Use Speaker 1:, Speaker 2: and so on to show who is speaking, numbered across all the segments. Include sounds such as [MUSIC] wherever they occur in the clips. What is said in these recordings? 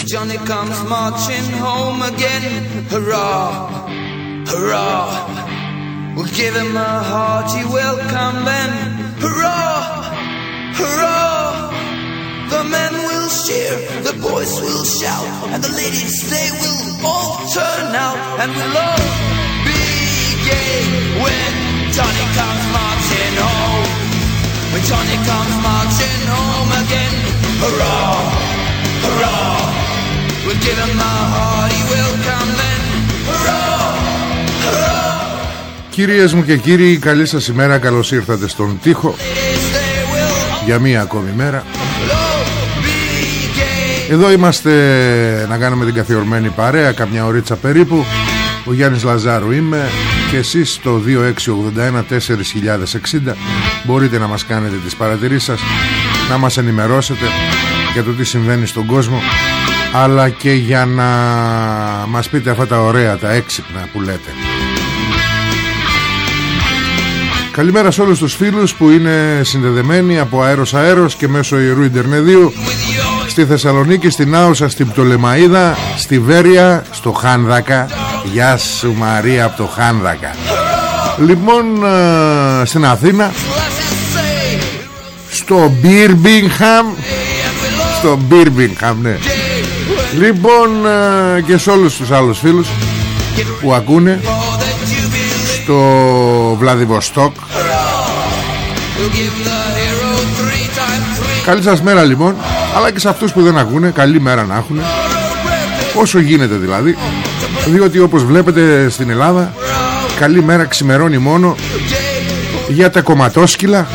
Speaker 1: When Johnny comes marching home again, hurrah, hurrah. We'll give him a hearty welcome then, hurrah, hurrah. The men will cheer, the boys will shout, and the ladies they will all turn out, and we'll all be gay when Johnny comes marching home. When Johnny comes marching home again, hurrah, hurrah. We'll give him a hearty welcome then, hurrah, hurrah.
Speaker 2: Κυρίες μου και κύριοι, καλή σας ημέρα, καλώς ήρθατε στον τοίχο για μία ακόμη μέρα. Εδώ είμαστε να κάνουμε την καθιορμένη παρέα, καμιά ωρίτσα περίπου. Ο Γιάννης Λαζάρου είμαι και εσείς το 2681 4060 μπορείτε να μας κάνετε τις παρατηρήσεις σας, να μας ενημερώσετε για το τι συμβαίνει στον κόσμο αλλά και για να μας πείτε αυτά τα ωραία, τα έξυπνα που λέτε. Καλημέρα σε όλους τους φίλους που είναι συνδεδεμένοι από αέρος αέρος και μέσω ιερού Ιντερνεδίου στη Θεσσαλονίκη, στην Άουσα, στην Πτολεμαίδα, στη Βέρεια, στο Χάνδακα. Γεια σου Μαρία από το Χάνδακα. Λοιπόν, ε, στην Αθήνα, στο Μπίρμπιγχαμ, στο Μπίρμπιγχαμ, ναι. Λοιπόν, ε, και σε όλους τους άλλους φίλους που ακούνε, στο Βλαδιβοστόκ. Καλή σας μέρα λοιπόν. Αλλά και σε αυτούς που δεν ακούνε Καλή μέρα να έχουν Όσο γίνεται δηλαδή. Διότι όπως βλέπετε στην Ελλάδα Καλή μέρα ξημερώνει μόνο Για τα κομματόσκυλα.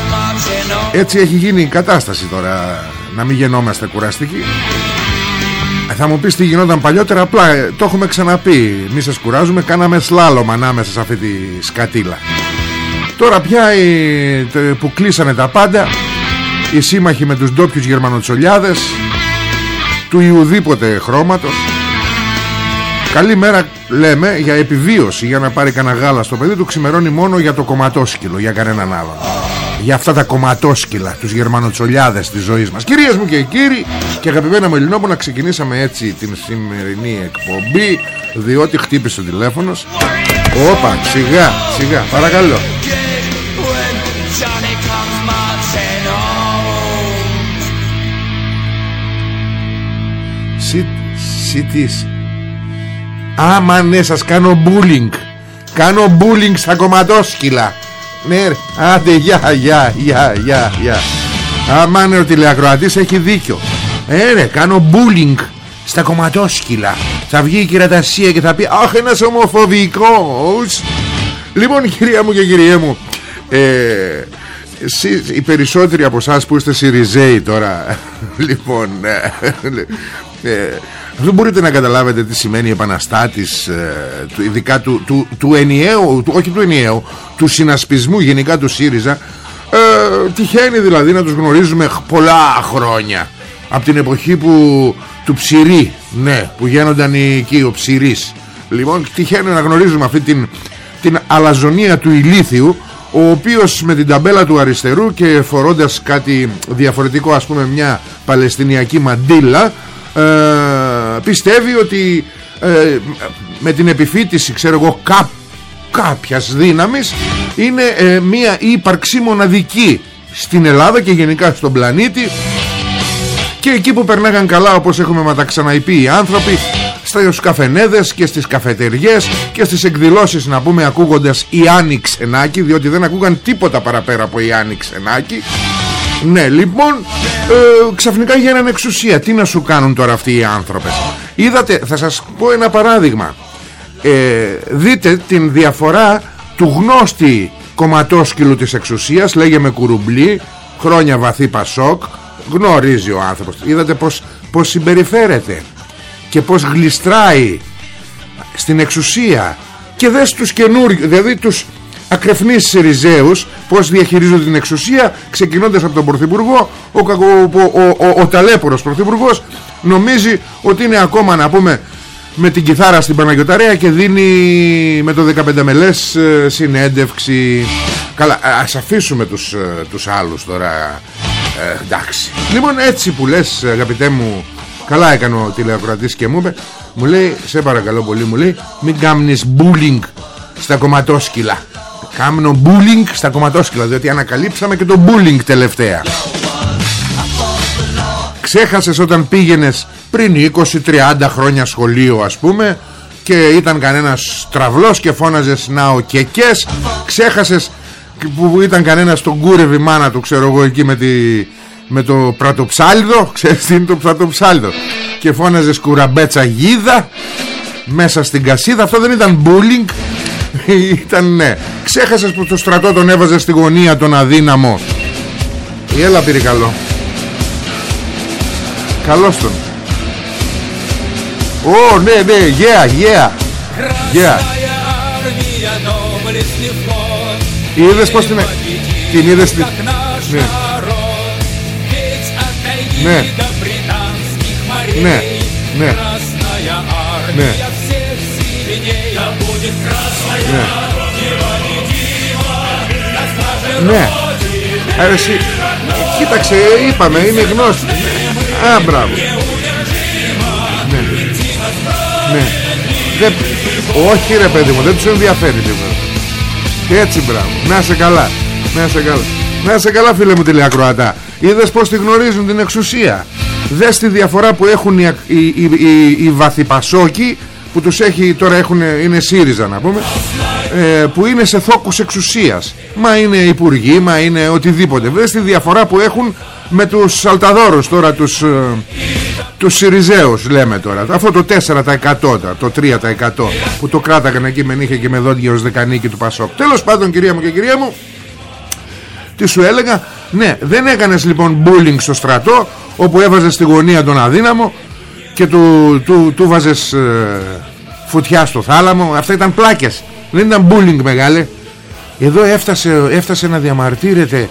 Speaker 2: Έτσι έχει γίνει η κατάσταση τώρα Να μην γεννόμαστε κουραστικοί. ε, θα μου πεις τι γινόταν παλιότερα Απλά ε, το έχουμε ξαναπεί. Μη σας κουράζουμε Κάναμε σλάλομα ανάμεσα σε αυτή τη σκατήλα. Τώρα πια που κλείσανε τα πάντα οι σύμμαχοι με τους ντόπιους γερμανοτσολιάδες του Ιουδήποτε χρώματος. Καλή μέρα λέμε για επιβίωση για να πάρει κανένα γάλα στο παιδί του ξημερώνει μόνο για το κομματόσκυλο για κανέναν άλλον για αυτά τα κομματόσκυλα τους γερμανοτσολιάδες της ζωής μας. Κυρίες μου και κύριοι και αγαπημένα μου Ελληνόπου να ξεκινήσαμε έτσι την σημερινή εκπομπή διότι χτύπησε ο τηλέφωνος. Όπα σιγά σιγά παρακαλώ. Σιτής Άμα ναι σας κάνω bullying. Κάνω bullying στα κομματόσκυλα Ναι Άντε γεια γεια γεια γεια γεια. Άμα ναι ο τηλεακροατής έχει δίκιο. Ε ρε κάνω bullying Στα κομματόσκυλα. Θα βγει η κυρατασία και θα πει Αχ ένας ομοφοβικός Λοιπόν κυρία μου και κυριέ μου ε, εσείς, οι περισσότεροι από εσάς που είστε Σιριζέοι τώρα [LAUGHS] Λοιπόν ε, ε, δεν μπορείτε να καταλάβετε τι σημαίνει επαναστάτης ε, του, ειδικά του, του, του ενιαίου του, όχι του ενιαίου του συνασπισμού γενικά του ΣΥΡΙΖΑ. Ε, τυχαίνει δηλαδή να τους γνωρίζουμε πολλά χρόνια. Από την εποχή που του ψηρή ναι που γίνονταν εκεί ο ψηρής. Λοιπόν τυχαίνει να γνωρίζουμε αυτή την, την αλαζονία του ηλίθιου ο οποίος με την ταμπέλα του αριστερού και φορώντας κάτι διαφορετικό ας πούμε μια παλαιστινιακή μαντήλα ε, πιστεύει ότι ε, με την επιφύτηση ξέρω εγώ κά, κάποιας δύναμης είναι ε, μια ύπαρξη μοναδική στην Ελλάδα και γενικά στον πλανήτη. Και εκεί που περνάγαν καλά όπως έχουμε μεταξαναειπεί οι άνθρωποι στους καφενέδες και στις καφετεριές και στις εκδηλώσεις να πούμε ακούγοντας Ιάννη Ξενάκη διότι δεν ακούγαν τίποτα παραπέρα από Ιάννη Ξενάκη ναι λοιπόν ε, ξαφνικά γίνανε εξουσία. Τι να σου κάνουν τώρα αυτοί οι άνθρωπες είδατε θα σας πω ένα παράδειγμα. Ε, δείτε την διαφορά του γνώστη κομματόσκυλου της εξουσίας λέγε κουρουμπλή χρόνια βαθύ πασόκ γνωρίζει ο άνθρωπος. Είδατε πως, πως συμπεριφέρεται και πως γλιστράει στην εξουσία. Και δες τους καινούριου δηλαδή τους ακρεφνείς Σιριζέους πως διαχειρίζονται την εξουσία ξεκινώντας από τον Πρωθυπουργό ο, ο, ο, ο, ο ταλέπορος Πρωθυπουργός νομίζει ότι είναι ακόμα να πούμε με την κιθάρα στην Παναγιωταρέα και δίνει με το 15 μελές ε, συνέντευξη. Καλά ας αφήσουμε τους, ε, τους άλλους τώρα. Ε, εντάξει. Λοιπόν έτσι που λες αγαπητέ μου καλά έκανε ο τηλεακροατής και μου είπε μου λέει σε παρακαλώ πολύ μου λέει μην κάνεις bullying στα κομματόσκυλα Κάμνο bullying στα κομματόσκυλα Διότι ανακαλύψαμε και το bullying τελευταία. Ξέχασες όταν πήγαινες πριν 20-30 χρόνια σχολείο ας πούμε Και ήταν κανένας τραυλός και φώναζες να ο κεκές Ξέχασες που ήταν κανένας τον κούρεβι μάνα του ξέρω εγώ εκεί με, τη, με το πρατοψάλιδο Ξέρεις τι είναι το πρατοψάλιδο Και φώναζες κουραμπέτσα γίδα Μέσα στην κασίδα. Αυτό δεν ήταν bullying [LAUGHS] Ήταν ναι. Ξέχασες που το στρατό τον έβαζες στη γωνία τον αδύναμο. Έλα πήρε καλό. Καλώς τον. Ω ναι ναι yeah yeah yeah Είδες πως την Την είδες την Ναι Ναι. Ναι. Ναι. Ναι Ναι. Ναι. Αρέσει Κοίταξε είπαμε είναι γνώστη. Α μπράβο. Ναι. Ναι. Δεν... Όχι ρε παιδί μου δεν τους ενδιαφέρει τίποτα. Και έτσι μπράβο. Να σε καλά. Να σε καλά. Να σε καλά φίλε μου τηλεακροατά. Είδες πως τη γνωρίζουν την εξουσία; Δες τη διαφορά που έχουν οι, οι, οι, οι, οι βαθυπασόκοι που τους έχει τώρα έχουν, είναι ΣΥΡΙΖΑ να πούμε ε, που είναι σε θόκους εξουσίας. Μα είναι υπουργοί, μα είναι οτιδήποτε. Βέβαια τη διαφορά που έχουν με τους Αλταδόρους τώρα τους, ε, τους ΣΥΡΙΖΑΙΟΥΣ λέμε τώρα. Αυτό το 4% το 3% που το κράταγαν εκεί με νύχια και με δόντια ως δεκανίκη του Πασόκ. Τέλος πάντων κυρία μου και κυρία μου τι σου έλεγα; Ναι δεν έκανες λοιπόν bullying στο στρατό όπου έβαζες στη γωνία τον αδύναμο και του, του, του βάζες ε, φωτιά στο θάλαμο. Αυτά ήταν πλάκες. Δεν ήταν bullying μεγάλε. Εδώ έφτασε, έφτασε να διαμαρτύρεται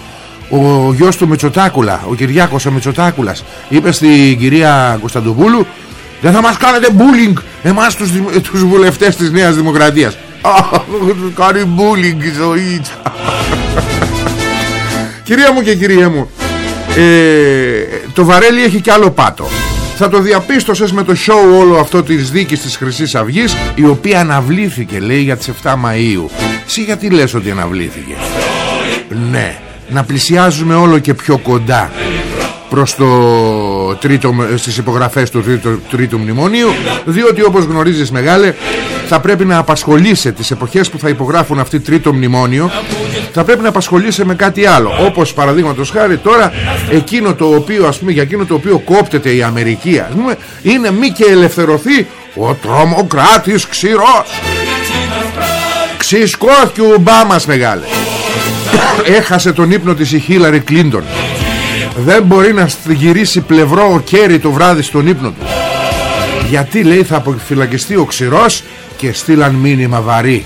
Speaker 2: ο γιος του Μητσοτάκουλα ο Κυριάκος ο Μητσοτάκουλας. Είπε στην κυρία Κωνσταντοπούλου δεν θα μας κάνετε bullying εμάς τους, τους βουλευτές της Νέας Δημοκρατίας [LAUGHS] κάνει bullying η ζωή [LAUGHS] Κυρία μου και κυρία μου ε, Το Βαρέλι έχει κι άλλο πάτο θα το διαπίστωσες με το show όλο αυτό της δίκης της Χρυσής Αυγής η οποία αναβλήθηκε λέει για τις 7 Μαΐου. Εσύ γιατί λες ότι αναβλήθηκε; Ναι να πλησιάζουμε όλο και πιο κοντά προς το τρίτο, στις υπογραφές του τρίτου, τρίτου μνημονίου διότι όπως γνωρίζεις μεγάλε θα πρέπει να απασχολείσαι τις εποχές που θα υπογράφουν αυτή τρίτο μνημόνιο θα πρέπει να απασχολείσαι με κάτι άλλο. Όπως παραδείγματος χάρη τώρα εκείνο το οποίο ας πούμε για εκείνο το οποίο κόπτεται η Αμερική ας πούμε, είναι μη και ελευθερωθεί ο τρομοκράτης ξηρός. Ξυσκώθηκε ο Ομπάμας μεγάλε. Έχασε τον ύπνο της η Χίλαρη Κλίντον δεν μπορεί να γυρίσει πλευρό ο Κέρι το βράδυ στον ύπνο του. Γιατί λέει θα αποφυλακιστεί ο ξηρός και στείλαν μήνυμα βαρύ.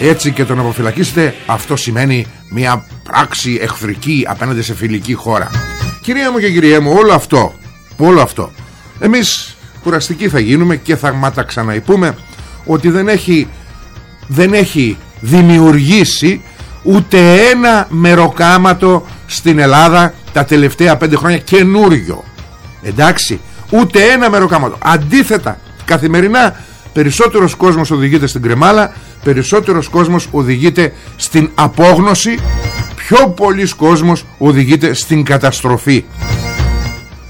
Speaker 2: Έτσι και τον αποφυλακίσετε αυτό σημαίνει μια πράξη εχθρική απέναντι σε φιλική χώρα. Κυρία μου και κυρία μου όλο αυτό όλο αυτό εμείς κουραστικοί θα γίνουμε και θα μα τα ξαναυπούμε ότι δεν έχει δεν έχει δημιουργήσει ούτε ένα μεροκάματο στην Ελλάδα τα τελευταία πέντε χρόνια καινούριο. Εντάξει ούτε ένα μεροκάματο αντίθετα καθημερινά περισσότερος κόσμος οδηγείται στην κρεμάλα περισσότερος κόσμος οδηγείται στην απόγνωση πιο πολλής κόσμος οδηγείται στην καταστροφή.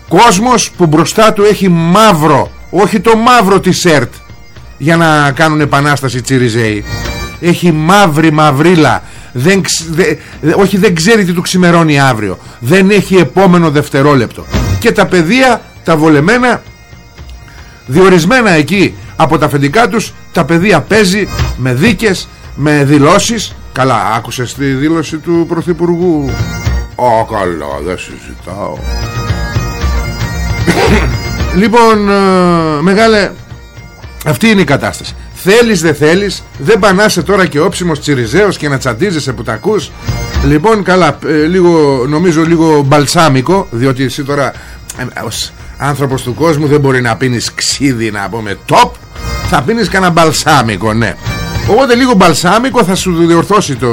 Speaker 2: Κόσμος που μπροστά του έχει μαύρο όχι το μαύρο της ΕΡΤ για να κάνουν επανάσταση Τσιριζέοι. Έχει μαύρη μαυρίλα δεν, όχι δεν ξέρει τι του ξημερώνει αύριο. Δεν έχει επόμενο δευτερόλεπτο. Και τα παιδεία τα βολεμένα διορισμένα εκεί από τα αφεντικά τους τα παιδεία παίζει με δίκες με δηλώσεις. Καλά άκουσες τη δήλωση του Πρωθυπουργού; Ω καλά δεν συζητάω. [COUGHS] Λοιπόν ε, Μεγάλε Αυτή είναι η κατάσταση Θέλεις δεν θέλεις Δεν πανάσαι τώρα και όψιμος τσιριζέος Και να τσαντίζεσαι που τα ακούς. Λοιπόν καλά ε, λίγο, Νομίζω λίγο μπαλσάμικο Διότι εσύ τώρα ε, Ως άνθρωπος του κόσμου δεν μπορεί να πίνεις ξύδι Να πούμε top Θα πίνεις κανένα μπαλσάμικο ναι. Οπότε λίγο μπαλσάμικο θα σου διορθώσει το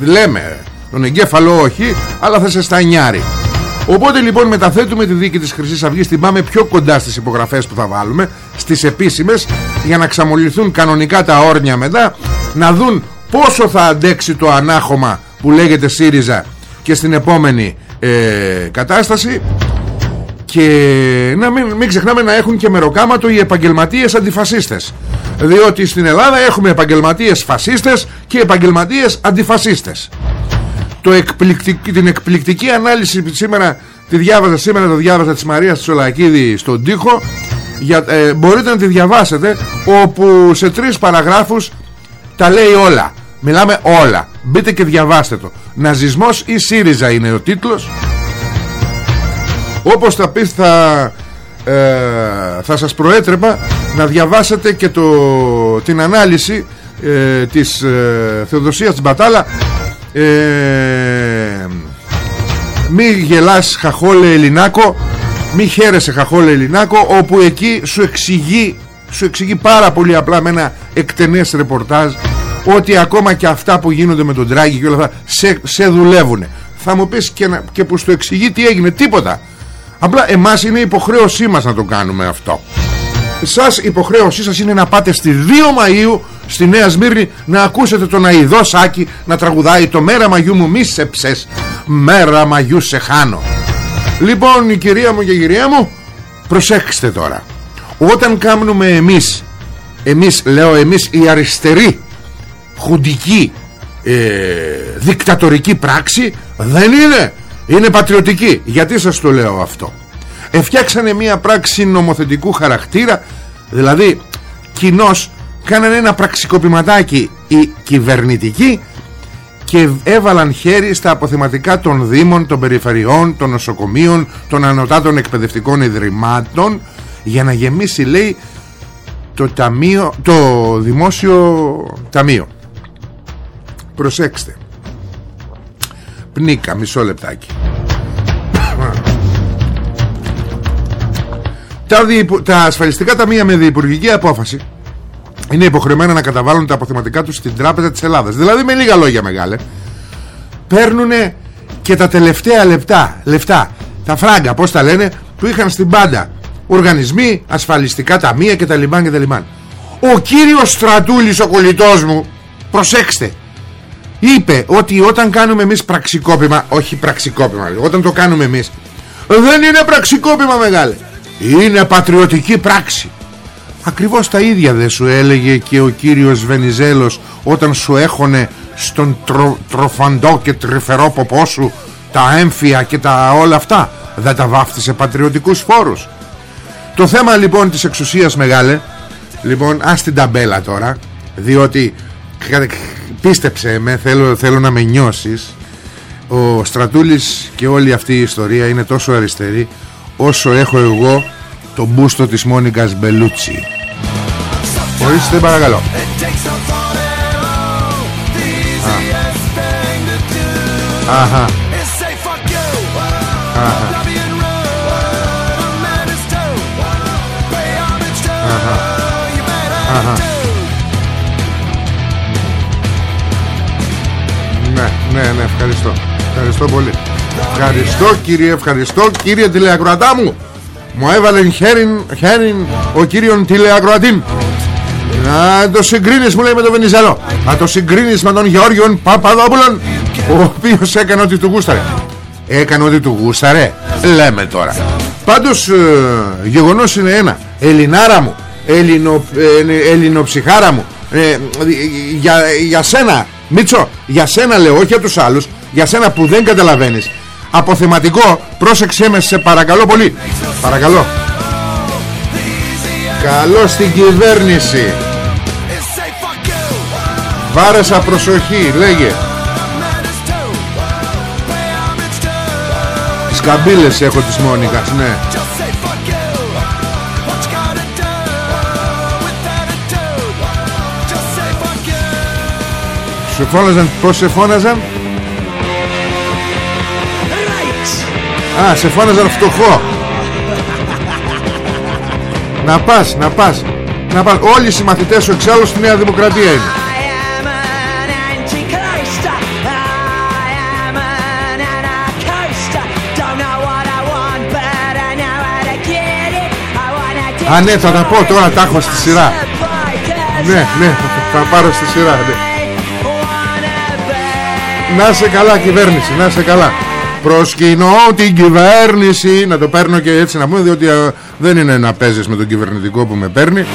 Speaker 2: Λέμε τον εγκέφαλο όχι Αλλά θα σε στανιάρει Οπότε λοιπόν μεταθέτουμε τη δίκη της χρυσής Αυγής. Την πάμε πιο κοντά στις υπογραφές που θα βάλουμε Στις επίσημες Για να ξαμολυθούν κανονικά τα όρνια μετά Να δουν πόσο θα αντέξει το ανάχωμα Που λέγεται ΣΥΡΙΖΑ Και στην επόμενη ε, κατάσταση. Και να μην, μην ξεχνάμε να έχουν και μεροκάματο οι επαγγελματίες αντιφασίστες. Διότι στην Ελλάδα έχουμε επαγγελματίες φασίστες και επαγγελματίες αντιφασίστες το την εκπληκτική ανάλυση σήμερα τη διάβαζα σήμερα το διάβαζα της Μαρίας Τσολακίδη στον τοίχο. Για, ε, μπορείτε να τη διαβάσετε όπου σε τρεις παραγράφους τα λέει όλα. Μιλάμε όλα. Μπείτε και διαβάστε το. Ναζισμός ή ΣΥΡΙΖΑ είναι ο τίτλος. Όπως θα πεις θα, ε, θα σας προέτρεπα να διαβάσετε και το, την ανάλυση ε, της ε, Θεοδοσίας Μπατάλα ε, μη γελάς χαχόλε Ελληνάκο. Μη χαίρεσαι χαχόλε Ελληνάκο όπου εκεί σου εξηγεί σου εξηγεί πάρα πολύ απλά με ένα εκτενές ρεπορτάζ ότι ακόμα και αυτά που γίνονται με τον Τράγκη και όλα αυτά σε, σε δουλεύουν θα μου πεις και, να, και που σου εξηγεί τι έγινε τίποτα. Απλά εμάς είναι υποχρέωσή μας να το κάνουμε αυτό Σας υποχρέωσή σας είναι να πάτε στη 2 Μαΐου Στη Νέα Σμύρνη να ακούσετε τον Αιδό Σάκη Να τραγουδάει το μέρα Μαγιού μου μη σε ψες Μέρα Μαγιού σε χάνω Λοιπόν η κυρία μου και η κυρία μου Προσέξτε τώρα. Όταν κάνουμε εμείς Εμείς λέω εμείς οι αριστεροί Χουντική ε, Δικτατορική πράξη Δεν είναι. Είναι πατριωτική. Γιατί σας το λέω αυτό; Εφτιάξανε μια πράξη νομοθετικού χαρακτήρα Δηλαδή κοινώς Κάνανε ένα πραξικοπηματάκι Οι κυβερνητικοί Και έβαλαν χέρι στα αποθεματικά των δήμων Των περιφερειών, των νοσοκομείων Των ανωτάτων εκπαιδευτικών ιδρυμάτων Για να γεμίσει λέει το, ταμείο, το δημόσιο ταμείο. Προσέξτε. Πνίκα μισό λεπτάκι τα, διπου... τα ασφαλιστικά ταμεία με διυπουργική απόφαση είναι υποχρεωμένα να καταβάλουν τα αποθεματικά τους στην τράπεζα της Ελλάδας. Δηλαδή με λίγα λόγια μεγάλε παίρνουν και τα τελευταία λεπτά λεφτά τα φράγκα πως τα λένε που είχαν στην πάντα οργανισμοί, ασφαλιστικά ταμεία και τα λιμάν και τα λιμάν ο κύριος Στρατούλης ο κολλητός μου προσέξτε είπε ότι όταν κάνουμε εμείς πραξικόπημα όχι πραξικόπημα όταν το κάνουμε εμείς δεν είναι πραξικόπημα μεγάλε είναι πατριωτική πράξη. Ακριβώς τα ίδια δεν σου έλεγε και ο κύριος Βενιζέλος όταν σου έχωνε στον τρο, τροφαντό και τρυφερό ποπό σου τα έμφυα και τα όλα αυτά. Δεν τα βάφτισε πατριωτικούς φόρους. Το θέμα λοιπόν της εξουσίας μεγάλε λοιπόν ας την ταμπέλα τώρα διότι πίστεψε με θέλω, θέλω να με νιώσεις. Ο Στρατούλης και όλη αυτή η ιστορία είναι τόσο αριστερή όσο έχω εγώ το μπούστο της Μόνικας Μπελούτσι. Ορίστε παρακαλώ. Αχα. Αχα. Αχα. Ναι, ναι, ναι, ευχαριστώ. Ευχαριστώ πολύ. Ευχαριστώ κύριε, ευχαριστώ κύριε τηλεακροατά μου. Μου έβαλε χέριν, ο κύριον τηλεακροατή. Να το συγκρίνεις μου λέει με τον Βενιζέλο. Να το συγκρίνεις με τον Γεώργιον Παπαδόπουλον ο οποίος έκανε ό,τι του γούσταρε. Έκανε ό,τι του γούσταρε. Λέμε τώρα. Πάντως ε, γεγονός είναι ένα. Ελληνάρα μου Ελληνο, ε, Ελληνοψυχάρα μου ε, για, για σένα Μίτσο για σένα λέω όχι για τους άλλους για σένα που δεν καταλαβαίνεις αποθεματικό. Πρόσεξέ με σε παρακαλώ πολύ. Παρακαλώ. Καλό στην κυβέρνηση. Βάρεσα προσοχή λέγε. Τις καμπύλες έχω της Μόνικας ναι. Σε φώναζαν πως σε φώναζαν; Α σε φώναζαν φτωχό. Να πας να πας. Να πας. Όλοι οι συμμαθητές σου εξάλλου στη Νέα Δημοκρατία είναι. Α ναι θα τα πω τώρα τα έχω στη σειρά. Ναι ναι θα πάρω στη σειρά ναι. Να σε καλά κυβέρνηση Να σε καλά Προσκυνώ την κυβέρνηση. Να το παίρνω και έτσι να πούμε Διότι δεν είναι να παίζεις με τον κυβερνητικό που με παίρνει.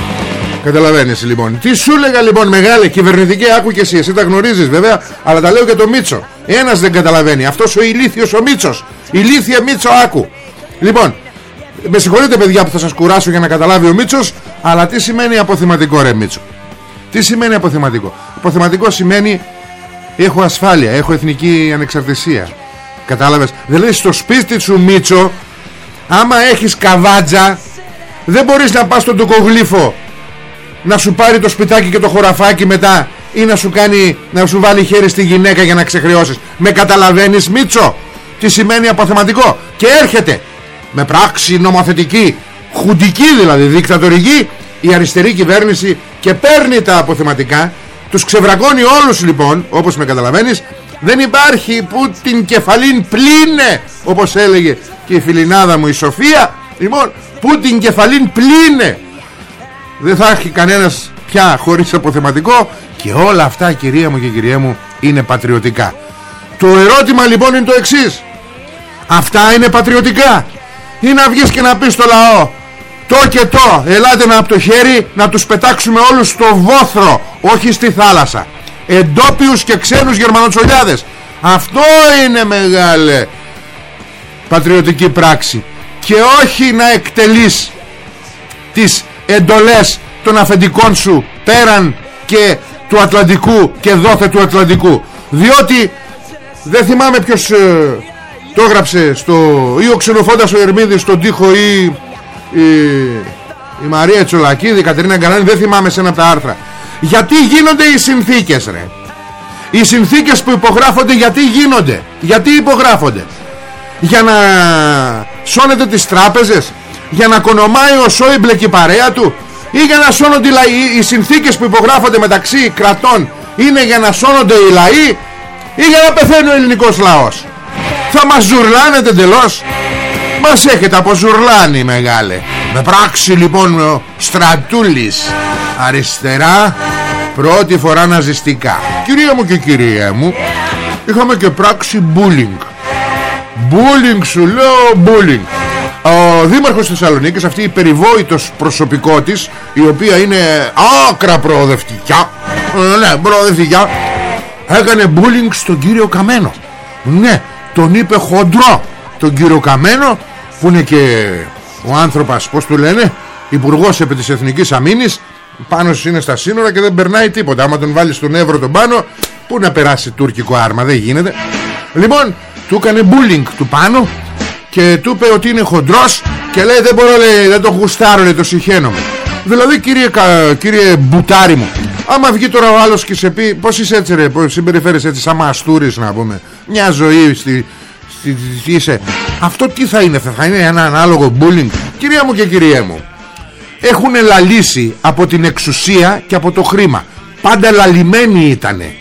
Speaker 2: Καταλαβαίνεις λοιπόν. Τι σου λέγα λοιπόν μεγάλη κυβερνητική Άκου και εσύ, εσύ τα γνωρίζεις βέβαια Αλλά τα λέω και το Μίτσο. Ένας δεν καταλαβαίνει. Αυτός ο ηλίθιος ο Μίτσος. Ηλίθιε Μίτσο άκου. Λοιπόν με συγχωρείτε παιδιά που θα σας κουράσω για να καταλάβει ο Μίτσος Αλλά τι σημαίνει αποθυματικό ρε Μίτσο; Τι σημαίνει αποθυματικό; Αποθυματικό σημαίνει Έχω ασφάλεια, έχω εθνική ανεξαρτησία Κατάλαβες; Δηλαδή στο σπίτι σου Μίτσο Άμα έχεις καβάτζα Δεν μπορείς να πας στον τοκογλύφο Να σου πάρει το σπιτάκι και το χωραφάκι μετά Ή να σου κάνει Να σου βάλει χέρι στη γυναίκα για να ξεχρεώσεις. Με καταλαβαίνεις Μίτσο Τι σημαίνει αποθεματικό; Και έρχεται με πράξη νομοθετική χουντική δηλαδή δικτατορική η αριστερή κυβέρνηση και παίρνει τα αποθεματικά τους ξεβρακώνει όλους λοιπόν όπως με καταλαβαίνεις δεν υπάρχει που την κεφαλήν πλήνε όπως έλεγε και η φιλινάδα μου η Σοφία. Λοιπόν που την κεφαλήν πλήνε δεν θα έχει κανένας πια χωρίς αποθεματικό και όλα αυτά κυρία μου και κυρία μου είναι πατριωτικά. Το ερώτημα λοιπόν είναι το εξής. Αυτά είναι πατριωτικά. Ή να βγεις και να πεις στο λαό το και το ελάτε να από το χέρι να τους πετάξουμε όλους στο βόθρο όχι στη θάλασσα εντόπιους και ξένους γερμανοτσολιάδες. Αυτό είναι μεγάλε πατριωτική πράξη. Και όχι να εκτελείς τις εντολές των αφεντικών σου πέραν και του Ατλαντικού και δόθε του Ατλαντικού. Διότι δεν θυμάμαι ποιος ε, το έγραψε στο ή ο ξενοφόντας ο Ερμίδης στον τοίχο ή η, η Μαρία Τσολακίδη η Κατερίνα Γκαράνη δεν θυμάμαι σε ένα από τα άρθρα γιατί γίνονται οι συνθήκες ρε. Οι συνθήκες που υπογράφονται γιατί γίνονται. Γιατί υπογράφονται. Για να σώνεται τις τράπεζες για να κονομάει ο Σόιμπλε και η παρέα του ή για να σώνονται οι, λαοί, οι συνθήκες που υπογράφονται μεταξύ κρατών είναι για να σώνονται οι λαοί ή για να πεθαίνει ο ελληνικός λαός. Θα μας ζουρλάνετε εντελώς. Μας έχετε από ζουρλάνει μεγάλε Με πράξη λοιπόν ο Στρατούλης Αριστερά Πρώτη φορά ναζιστικά. Κυρία μου και κυρία μου Είχαμε και πράξη bullying. Bullying σου λέω bullying. Ο δήμαρχος της Θεσσαλονίκης αυτή η περιβόητος προσωπικό της η οποία είναι άκρα προοδευτικιά ε, ναι προοδευτικιά έκανε bullying στον κύριο Καμένο. Ναι τον είπε χοντρό τον κύριο Καμένο που είναι και ο άνθρωπος πως του λένε υπουργός επί της Εθνικής Αμήνης πάνω είναι στα σύνορα και δεν περνάει τίποτα. Άμα τον βάλεις στον Εύρο τον πάνω που να περάσει τουρκικό άρμα δεν γίνεται. Λοιπόν του έκανε bullying του πάνω και του είπε ότι είναι χοντρός και λέει δεν μπορώ λέει δεν το γουστάρω λέει το συχαίνομαι δηλαδή κύριε, κύριε μπουτάρι μου Άμα βγει τώρα ο άλλος και σε πει Πώς είσαι έτσι ρε Πώς συμπεριφέρεις έτσι σαν μαστούρης να πούμε Μια ζωή στη, στη, στη, είσαι Αυτό τι θα είναι Θα είναι ένα ανάλογο bullying. Κυρία μου και κυρία μου Έχουν λαλήσει από την εξουσία Και από το χρήμα. Πάντα λαλημένοι ήτανε.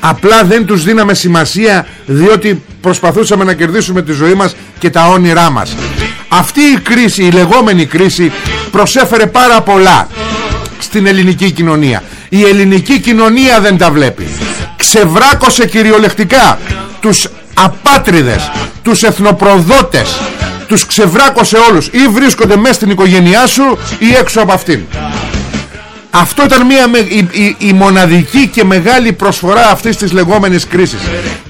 Speaker 2: Απλά δεν τους δίναμε σημασία Διότι προσπαθούσαμε να κερδίσουμε τη ζωή μας Και τα όνειρά μας. Αυτή η κρίση Η λεγόμενη κρίση Προσέφερε πάρα πολλά Στην ελληνική κοινωνία. Η ελληνική κοινωνία δεν τα βλέπει. Ξεβράκωσε κυριολεκτικά Τους απάτριδες Τους εθνοπροδότες τους ξεβράκωσε όλους ή βρίσκονται μέσα στην οικογένειά σου ή έξω από αυτήν. Αυτό ήταν μια, η, η, η, μοναδική και μεγάλη προσφορά αυτής της λεγόμενης κρίσης.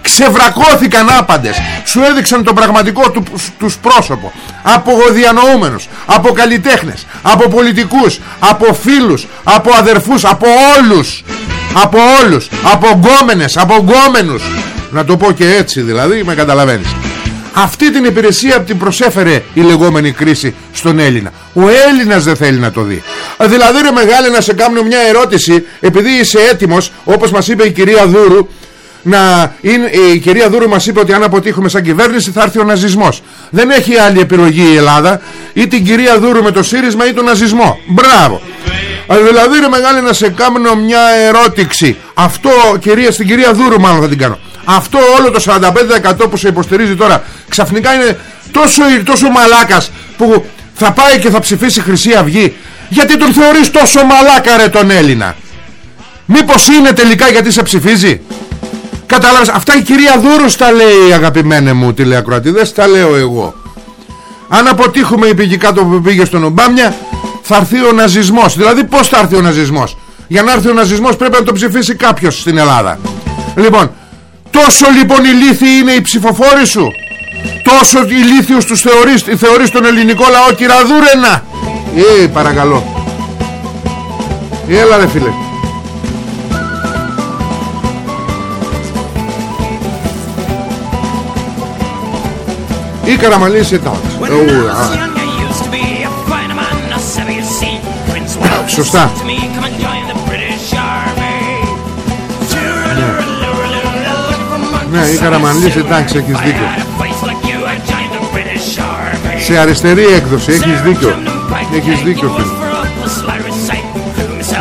Speaker 2: Ξεβρακώθηκαν άπαντες σου έδειξαν το πραγματικό του, τους πρόσωπο. Από διανοούμενους από καλλιτέχνες από πολιτικούς από φίλους από αδερφούς από όλους. Από όλους από γκόμενες από γκόμενους να το πω και έτσι δηλαδή με καταλαβαίνεις. Αυτή την υπηρεσία την προσέφερε η λεγόμενη κρίση στον Έλληνα. Ο Έλληνας δεν θέλει να το δει. Δηλαδή ρε μεγάλη να σε κάνω μια ερώτηση επειδή είσαι έτοιμος όπως μας είπε η κυρία Δούρου να είναι, η κυρία Δούρου μας είπε ότι αν αποτύχουμε σαν κυβέρνηση θα έρθει ο ναζισμός. Δεν έχει άλλη επιλογή η Ελλάδα ή την κυρία Δούρου με το ΣΥΡΙΣΜΑ ή τον ναζισμό. Μπράβο. Δηλαδή ρε μεγάλη να σε κάνω μια ερώτηση Αυτό κυρία, στην κυρία Δούρου μάλλον θα την κάνω Αυτό όλο το 45% που σε υποστηρίζει τώρα Ξαφνικά είναι τόσο, τόσο μαλάκας Που θα πάει και θα ψηφίσει Χρυσή Αυγή. Γιατί τον θεωρείς τόσο μαλάκα ρε τον Έλληνα; Μήπως είναι τελικά γιατί σε ψηφίζει; Κατάλαβες Αυτά η κυρία Δούρου τα λέει αγαπημένε μου τηλεακροατή Δεν τα λέω εγώ. Αν αποτύχουμε η πηγή κάτω που πήγε στον Ομπάμια θα έρθει ο ναζισμός. Δηλαδή πως θα έρθει ο ναζισμός; Για να έρθει ο ναζισμός πρέπει να το ψηφίσει κάποιος στην Ελλάδα. Λοιπόν Τόσο λοιπόν ηλίθιοι είναι οι ψηφοφόροι σου. Τόσο ηλίθιους τους θεωρείς, θεωρείς τον ελληνικό λαό κυραδούρενα. Ε παρακαλώ. Έλα ρε φίλε. Ή καραμαλής ή Σωστά Ναι, η Καραμανλής εντάξει έχεις δίκιο. Σε αριστερή έκδοση έχεις δίκιο. Έχεις δίκιο φίλε.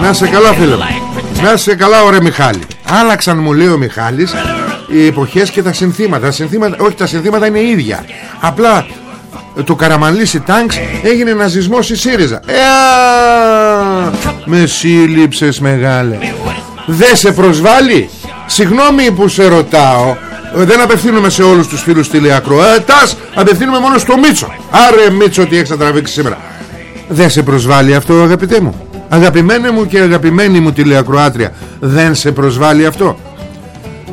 Speaker 2: Να σε καλά φίλε Να σε καλά ωραία Μιχάλη. Άλλαξαν μου λέει ο Μιχάλης Οι εποχές και τα συνθήματα, τα συνθήματα Όχι τα συνθήματα είναι ίδια. Απλά το Καραμανλήσι Τάγκς έγινε ναζισμός η ΣΥΡΙΖΑ. Ε, Με σύλληψες μεγάλες. Δεν σε προσβάλλει Συγγνώμη που σε ρωτάω Δεν απευθύνουμε σε όλους τους φίλους τηλεακροατάς Απευθύνουμε μόνο στο Μίτσο. Άρε Μίτσο τι έχεις να τραβήξεις σήμερα; Δεν σε προσβάλλει αυτό αγαπητέ μου. Αγαπημένε μου και αγαπημένη μου τηλεακροάτρια Δεν σε προσβάλλει αυτό.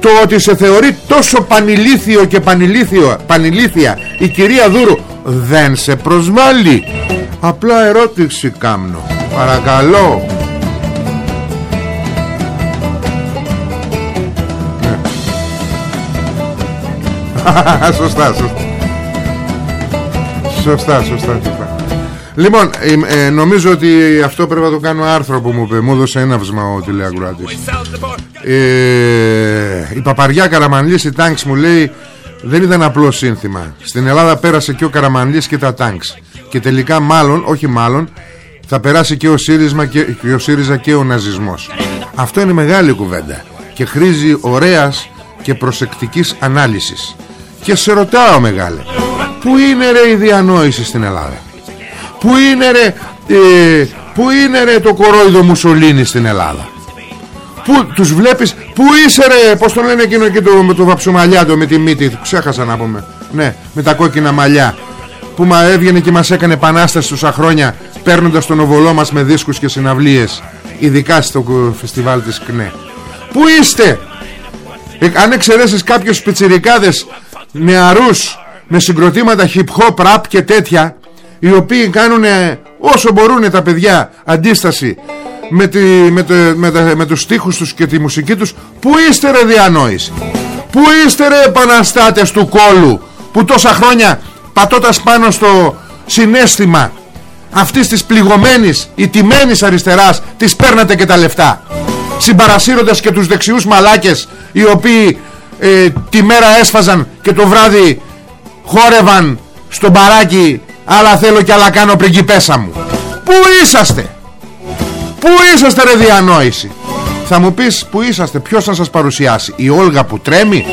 Speaker 2: Το ότι σε θεωρεί τόσο πανηλήθιο και πανηλήθιο, πανηλήθια Η κυρία Δούρου δεν σε προσβάλλει. Απλά ερώτηση κάμνω. Παρακαλώ [LAUGHS] Σωστά σωστά Σωστά σωστά σωστά Λοιπόν ε, νομίζω ότι αυτό πρέπει να το κάνω άρθρο που μου είπε Μου έδωσε έναυσμα ο τηλεακροάτης ε, Η παπαριά Καραμανλής η Τάγκς μου λέει δεν ήταν απλό σύνθημα. Στην Ελλάδα πέρασε και ο Καραμανλής και τα τάγκς. Και τελικά μάλλον, όχι μάλλον, θα περάσει και ο, ΣΥΡΙΖΑ και, και ο ΣΥΡΙΖΑ και ο ναζισμός. Αυτό είναι μεγάλη κουβέντα και χρήζει ωραίας και προσεκτικής ανάλυσης. Και σε ρωτάω μεγάλε, πού είναι ρε η διανόηση στην Ελλάδα; Πού είναι ρε, ε, πού είναι ρε το κορόιδο Μουσολίνη στην Ελλάδα; Πού τους βλέπεις Πού είσαι ρε Πως τον λένε εκείνο εκεί το, με το βαψομαλιάτο Με τη μύτη Ξέχασα να πούμε Ναι με τα κόκκινα μαλλιά Που μα έβγαινε και μας έκανε επανάσταση τόσα χρόνια Παίρνοντας τον οβολό μας με δίσκους και συναυλίες Ειδικά στο φεστιβάλ της ΚΝΕ Πού είστε; Ε, Αν εξαιρέσεις κάποιους πιτσιρικάδες Νεαρούς Με συγκροτήματα hip hop rap και τέτοια Οι οποίοι κάνουν όσο μπορούν τα παιδιά Αντίσταση με, τη, με, το, με, με τους στίχους τους και τη μουσική τους Πού είστε ρε διανόηση Πού είστε ρε επαναστάτες του κόλου Που τόσα χρόνια πατώτας πάνω στο συνέστημα Αυτής της πληγωμένης Ιτημένης αριστεράς Της παίρνατε και τα λεφτά Συμπαρασύροντας και τους δεξιούς μαλάκες Οι οποίοι ε, τη μέρα έσφαζαν Και το βράδυ χόρευαν στο μπαράκι Άλλα θέλω και άλλα κάνω πριγκιπέσα μου Πού είσαστε; Πού είσαστε ρε διανόηση; Θα μου πεις που είσαστε Ποιος θα σας παρουσιάσει; Η Όλγα που τρέμει;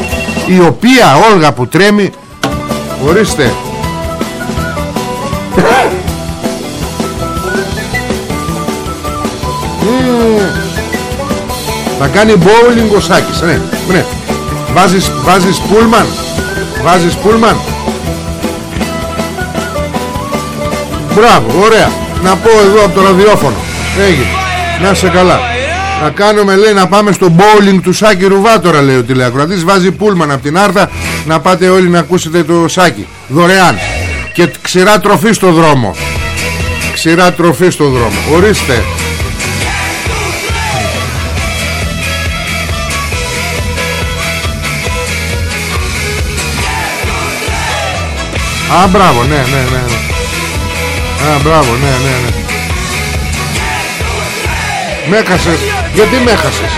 Speaker 2: Η οποία Όλγα που τρέμει; Ορίστε. Θα κάνει bowling ο Σάκης ναι, ναι. Βάζεις, βάζεις πούλμαν. Βάζεις πούλμαν. Μπράβο, ωραία. Να πω εδώ από το ραδιόφωνο. Έγινε. Να σε καλά. Να κάνουμε λέει να πάμε στο bowling του Σάκη Ρουβάτορα λέει ο τηλεακροατής. Βάζει πούλμαν από την Άρτα Να πάτε όλοι να ακούσετε το Σάκη. Δωρεάν. Και ξηρά τροφή στο δρόμο. Ξηρά τροφή στο δρόμο. Ορίστε Α, μπράβο, ναι, ναι, ναι. ναι. Α, μπράβο, ναι, ναι, ναι. Με έχασες. Γιατί με έχασες;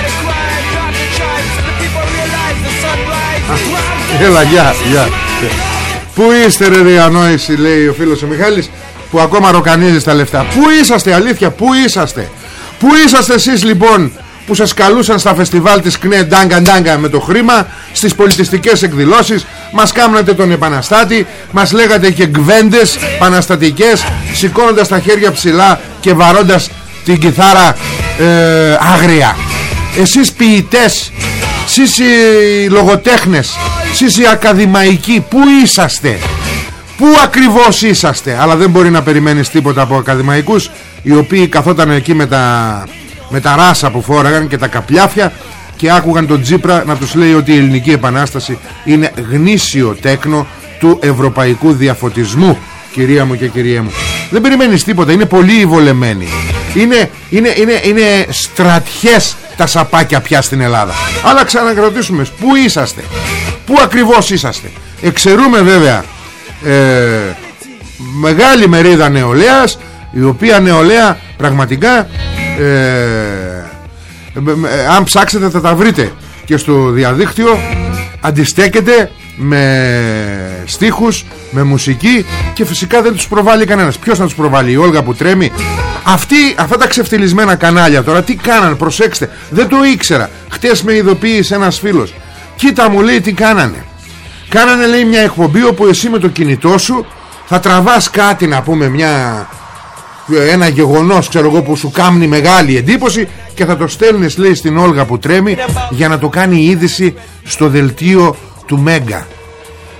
Speaker 2: Έλα, γεια, γεια. Πού είστε ρε διανόηση, λέει ο φίλος ο Μιχάλης, που ακόμα ροκανίζεις τα λεφτά. Πού είσαστε, αλήθεια, πού είσαστε; Πού είσαστε εσείς λοιπόν που σας καλούσαν στα φεστιβάλ της ΚΝΕ ντάγκα ντάγκα με το χρήμα στις πολιτιστικές εκδηλώσεις. Μας κάμνατε τον επαναστάτη μας λέγατε και γκβέντες παναστατικές σηκώνοντας τα χέρια ψηλά και βαρώντας την κιθάρα ε, άγρια. Εσείς ποιητές εσείς οι λογοτέχνες εσείς οι ακαδημαϊκοί που είσαστε; Πού ακριβώς είσαστε; Αλλά δεν μπορεί να περιμένεις τίποτα από ακαδημαϊκούς Οι οποίοι καθόταν εκεί με τα με τα ράσα που φόραγαν και τα καπλιάφια και άκουγαν τον Τζίπρα να τους λέει ότι η ελληνική επανάσταση είναι γνήσιο τέκνο του ευρωπαϊκού διαφωτισμού. Κυρία μου και κυρία μου δεν περιμένεις τίποτα είναι πολύ βολεμένοι. Είναι, είναι, είναι, είναι στρατιές τα σαπάκια πια στην Ελλάδα. Αλλά ξανακρατήσουμε πού είσαστε πού ακριβώς είσαστε. Εξαιρούμε βέβαια ε, μεγάλη μερίδα νεολαίας η οποία νεολαία πραγματικά ε, αν ψάξετε θα τα βρείτε και στο διαδίκτυο. Αντιστέκεται με στίχους, με μουσική και φυσικά δεν τους προβάλλει κανένας. Ποιος να τους προβάλλει, η Όλγα που τρέμει. Αυτοί, αυτά τα ξεφτυλισμένα κανάλια τώρα τι κάνανε, προσέξτε δεν το ήξερα, χτες με ειδοποίησε ένας φίλος. Κοίτα μου λέει τι κάνανε. Κάνανε λέει μια εκπομπή όπου εσύ με το κινητό σου θα τραβάς κάτι να πούμε μια ένα γεγονός ξέρω εγώ που σου κάνει μεγάλη εντύπωση και θα το στέλνεις λέει στην Όλγα που τρέμει για να το κάνει είδηση στο δελτίο του Μέγκα.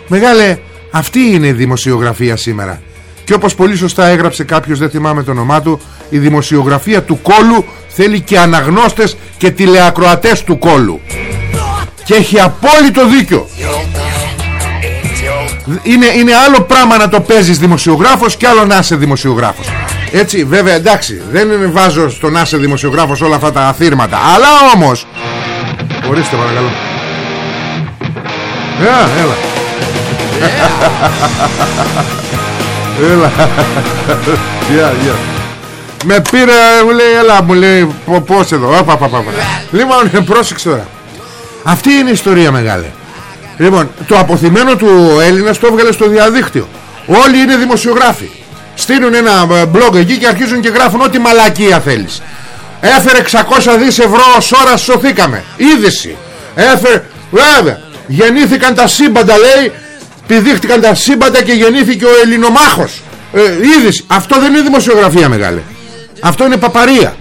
Speaker 2: Μεγάλε αυτή είναι η δημοσιογραφία σήμερα. Και όπως πολύ σωστά έγραψε κάποιος δεν θυμάμαι το όνομά του η δημοσιογραφία του κόλου θέλει και αναγνώστες και τηλεακροατές του κόλου. Και έχει απόλυτο δίκιο. Είναι, είναι άλλο πράγμα να το παίζεις δημοσιογράφος και άλλο να είσαι δημοσιογράφος έτσι βέβαια εντάξει δεν είναι, βάζω στο να είσαι δημοσιογράφος όλα αυτά τα αθήρματα Αλλά όμως Ορίστε παρακαλώ. Yeah, Έλα. Έλα. Yeah, yeah. Με πήρε μου λέει έλα μου λέει πως εδώ. Απα, απα, απα. Λοιπόν πρόσεξε τώρα. Αυτή είναι η ιστορία μεγάλη Λοιπόν το αποθυμένο του Έλληνα το έβγαλε στο διαδίκτυο. Όλοι είναι δημοσιογράφοι Στείλουν ένα ε, blog εκεί και αρχίζουν και γράφουν ό,τι μαλακία θέλεις. Έφερε 600 δις ευρώ ως ώρας σωθήκαμε. Είδηση. Έφερε Βέβαια Γεννήθηκαν τα σύμπαντα λέει Πηδήχτηκαν τα σύμπαντα και γεννήθηκε ο Ελληνομάχος. Ε, Είδηση. Αυτό δεν είναι δημοσιογραφία μεγάλη Αυτό είναι παπαρία.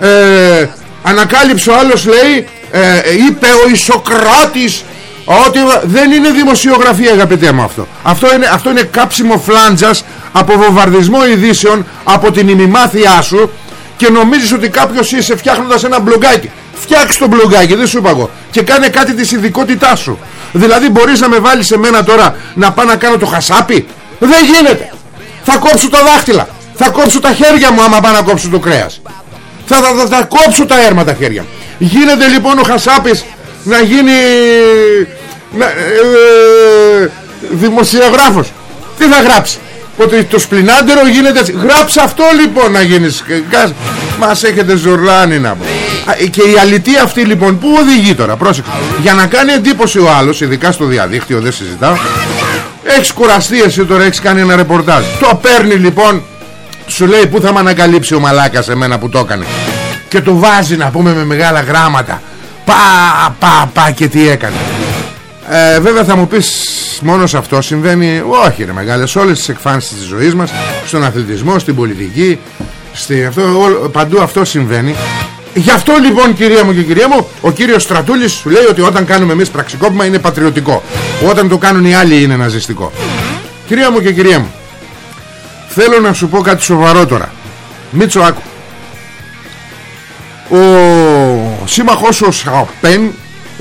Speaker 2: Ε, Ανακάλυψε ο άλλος λέει ε, Είπε ο Ισοκράτης ότι δεν είναι δημοσιογραφία αγαπητέ μου αυτό. Αυτό είναι, αυτό είναι κάψιμο φλάντζας Από βομβαρδισμό ειδήσεων Από την ημιμάθειά σου Και νομίζεις ότι κάποιος είσαι φτιάχνοντας ένα μπλογκάκι. Φτιάξε το μπλογκάκι δεν σου είπα εγώ. Και κάνε κάτι της ειδικότητάς σου. Δηλαδή μπορείς να με βάλεις σε μένα τώρα Να πάω να κάνω το χασάπι; Δεν γίνεται. Θα κόψω τα δάχτυλα. Θα κόψω τα χέρια μου άμα πάω να κόψω το κρέας. Θα, θα, θα, θα κόψω τα έρμα τα χέρια μου. Γίνεται λοιπόν ο χασάπης να γίνει να, ε, δημοσιογράφος. Τι θα γράψει; Ότι το σπλινάντερο γίνεται έτσι. Γράψε αυτό λοιπόν να γίνεις μας έχετε ζορλάνει να πω. Και η αλητία αυτή λοιπόν που οδηγεί τώρα πρόσεξε για να κάνει εντύπωση ο άλλος ειδικά στο διαδίκτυο δεν συζητάω. Έχεις κουραστεί εσύ τώρα έχεις κάνει ένα ρεπορτάζ. Το παίρνει λοιπόν σου λέει που θα με ανακαλύψει ο μαλάκας εμένα που το έκανε και το βάζει να πούμε με μεγάλα γράμματα. Πα, πα, πα και τι έκανε ε, Βέβαια θα μου πεις Μόνο σε αυτό συμβαίνει. Όχι ρε μεγάλε Σε όλες τις εκφάνσεις της ζωής μας Στον αθλητισμό, στην πολιτική στη, αυτό, ό, Παντού αυτό συμβαίνει. Γι' αυτό λοιπόν κυρία μου και κυρία μου Ο κύριος Στρατούλης σου λέει ότι όταν κάνουμε εμείς πραξικόπημα Είναι πατριωτικό. Όταν το κάνουν οι άλλοι είναι ναζιστικό. Κυρία μου και κυρία μου θέλω να σου πω κάτι σοβαρό τώρα. Μίτσο άκου. Ο σύμμαχός ο Σαπέν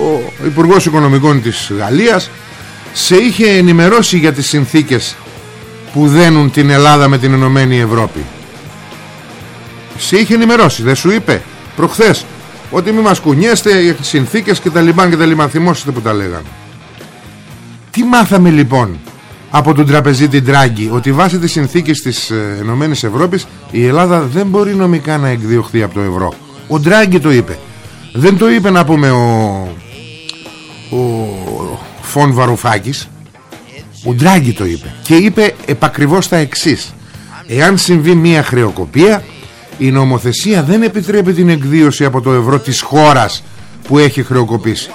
Speaker 2: ο Υπουργός Οικονομικών της Γαλλίας σε είχε ενημερώσει για τις συνθήκες που δένουν την Ελλάδα με την Ενωμένη Ευρώπη. Σε είχε ενημερώσει δεν σου είπε προχθές ότι μη μας κουνιέστε συνθήκες και τα λιμπάν και τα λιμπάν θυμόσαστε που τα λέγανε τι μάθαμε λοιπόν από τον τραπεζίτη Ντράγκη ότι βάσει τις συνθήκες της ε, Ενωμένης Ευρώπης η Ελλάδα δεν μπορεί νομικά να εκδιωχθεί από το ευρώ. Ο Ντράγκη το είπε. Δεν το είπε να πούμε ο, ο Φων Βαρουφάκης ο Ντράγκη το είπε και είπε επακριβώς τα εξής. Εάν συμβεί μια χρεοκοπία η νομοθεσία δεν επιτρέπει την εκδίωση από το ευρώ της χώρας που έχει χρεοκοπήσει.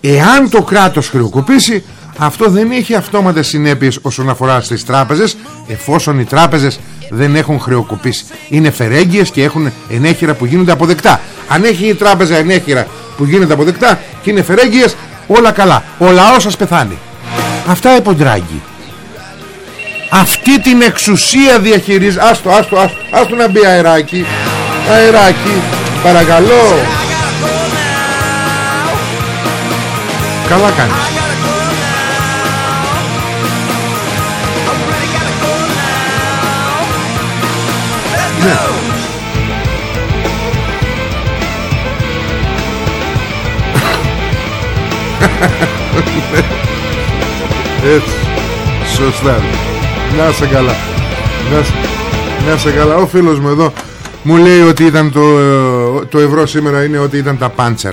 Speaker 2: Εάν το κράτος χρεοκοπήσει αυτό δεν έχει αυτόματες συνέπειες όσον αφορά στις τράπεζες εφόσον οι τράπεζες δεν έχουν χρεοκοπήσει. Είναι φερέγγιες και έχουν ενέχειρα που γίνονται αποδεκτά. Αν έχει η τράπεζα ενέχειρα που γίνεται αποδεκτά και είναι φερέγγιες όλα καλά. Ο λαός σας πεθάνει. Αυτά υποντράγκη αυτή την εξουσία διαχειρίζει άστο άστο άστο, άστο να μπει αεράκι. Αεράκι παρακαλώ. Καλά κάνεις. Ναι. [LAUGHS] Έτσι. Σωστά. Να σε καλά. Να σε, να σε καλά. Ο φίλος μου εδώ Μου λέει ότι ήταν το, το ευρώ σήμερα Είναι ότι ήταν τα πάντσερ.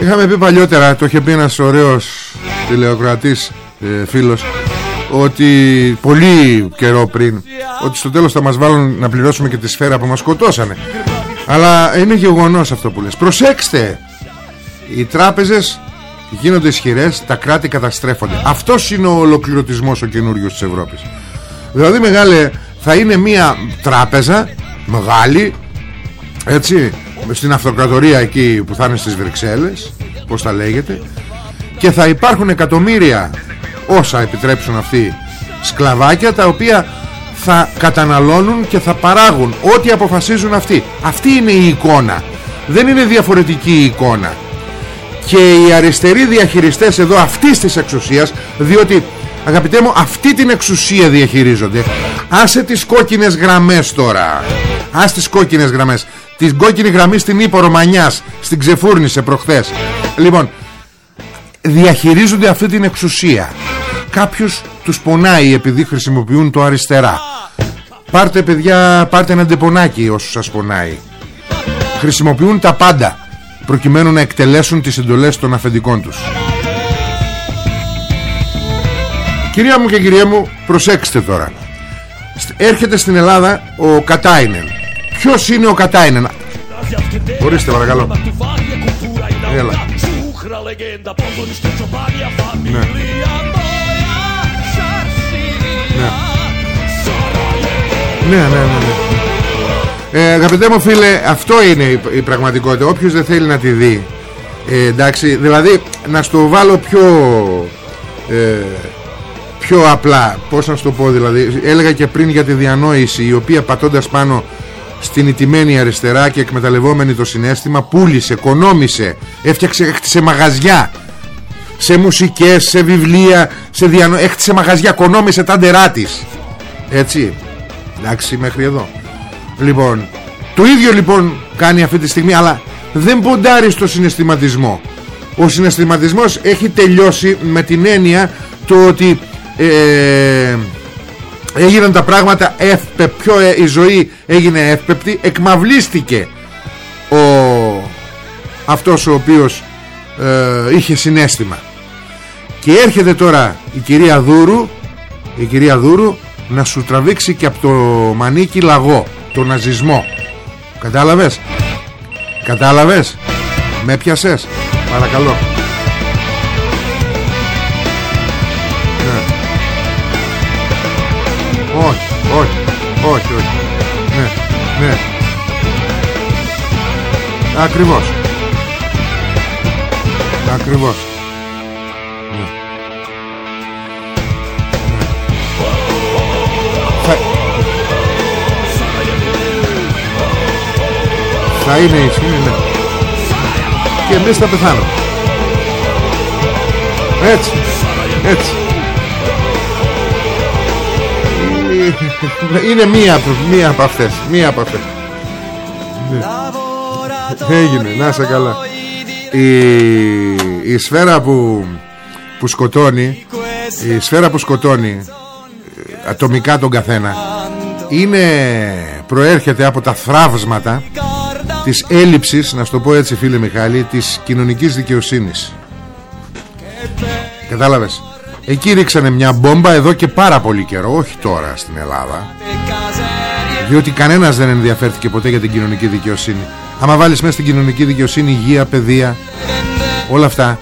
Speaker 2: Είχαμε πει παλιότερα Το είχε πει ένας ωραίος τηλεοκρατής ε, Φίλος Ότι πολύ καιρό πριν Ότι στο τέλος θα μας βάλουν να πληρώσουμε Και τη σφαίρα που μας σκοτώσανε. Αλλά είναι γεγονός αυτό που λες. Προσέξτε Οι τράπεζες γίνονται ισχυρές, τα κράτη καταστρέφονται. Αυτός είναι ο ολοκληρωτισμός ο καινούριος της Ευρώπης. Δηλαδή, μεγάλε, θα είναι μια τράπεζα μεγάλη, έτσι, στην αυτοκρατορία εκεί που θα είναι στις Βρυξέλλες, πώς θα λέγεται, και θα υπάρχουν εκατομμύρια όσα επιτρέψουν αυτοί σκλαβάκια τα οποία θα καταναλώνουν και θα παράγουν ό,τι αποφασίζουν αυτοί. Αυτή είναι η εικόνα. Δεν είναι διαφορετική η εικόνα και οι αριστεροί διαχειριστές εδώ αυτής της εξουσίας διότι αγαπητέ μου αυτή την εξουσία διαχειρίζονται. Άσε τις κόκκινες γραμμές τώρα. Άσε τις κόκκινες γραμμές. Την κόκκινη γραμμή στην Ήπο Ρωμανιάς στην Ξεφούρνησε προχθές. Λοιπόν διαχειρίζονται αυτή την εξουσία. Κάποιος τους πονάει επειδή χρησιμοποιούν το αριστερά. Πάρτε παιδιά πάρτε ένα ντεπονάκι όσους σας πονάει. Χρησιμοποιούν τα πάντα προκειμένου να εκτελέσουν τις εντολές των αφεντικών τους. Κυρία μου και κυρία μου προσέξτε τώρα. Έρχεται στην Ελλάδα ο Κατάινεν. Ποιος είναι ο Κατάινεν; Ορίστε παρακαλώ. Έλα. Ναι. Ναι, ναι, ναι, ναι. Ε, αγαπητέ μου φίλε αυτό είναι η, πραγματικότητα. Όποιος δεν θέλει να τη δει ε, Εντάξει δηλαδή να στο βάλω πιο ε, Πιο απλά Πώς να στο πω δηλαδή Έλεγα και πριν για τη διανόηση Η οποία πατώντας πάνω στην ιτημένη αριστερά Και εκμεταλλευόμενη το συνέστημα Πούλησε, κονόμησε Έφτιαξε, έχτισε μαγαζιά σε μουσικές, σε βιβλία σε διανο... έχτισε μαγαζιά, κονόμησε τα ντερά της. Έτσι. Εντάξει μέχρι εδώ Λοιπόν Το ίδιο λοιπόν κάνει αυτή τη στιγμή Αλλά δεν ποντάρει στο συναισθηματισμό. Ο συναισθηματισμός έχει τελειώσει Με την έννοια Το ότι ε, Έγιναν τα πράγματα εύπε, Πιο ε, η ζωή έγινε εύπεπτη Εκμαυλίστηκε ο, Αυτός ο οποίος ε, Είχε συνέστημα. Και έρχεται τώρα η κυρία Δούρου Η κυρία Δούρου να σου τραβήξει και από το μανίκι λαγό το ναζισμό. Κατάλαβες; Κατάλαβες; Με πιασες; Παρακαλώ. Ναι. Όχι Όχι Όχι όχι. Ναι Ναι. Ακριβώς. Ακριβώς Θα είναι η σκηνή ναι. Και εμείς θα πεθάνουμε Έτσι Έτσι Είναι μία, μία από αυτές Μία από αυτές ναι. Έγινε, να σε καλά η, η σφαίρα που, που σκοτώνει Η σφαίρα που σκοτώνει ε, Ατομικά τον καθένα Είναι Προέρχεται από τα θραύσματα Της έλλειψης Να σου το πω έτσι φίλε Μιχάλη Της κοινωνικής δικαιοσύνης. Κατάλαβες; Εκεί ρίξανε μια μπόμπα εδώ και πάρα πολύ καιρό Όχι τώρα στην Ελλάδα. Διότι κανένας δεν ενδιαφέρθηκε ποτέ για την κοινωνική δικαιοσύνη. Άμα βάλεις μέσα στην κοινωνική δικαιοσύνη Υγεία, παιδεία Όλα αυτά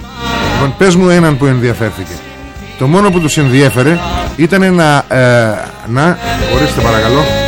Speaker 2: Λοιπόν πες μου έναν που ενδιαφέρθηκε. Το μόνο που τους ενδιέφερε Ήταν να ε, Να Ορίστε παρακαλώ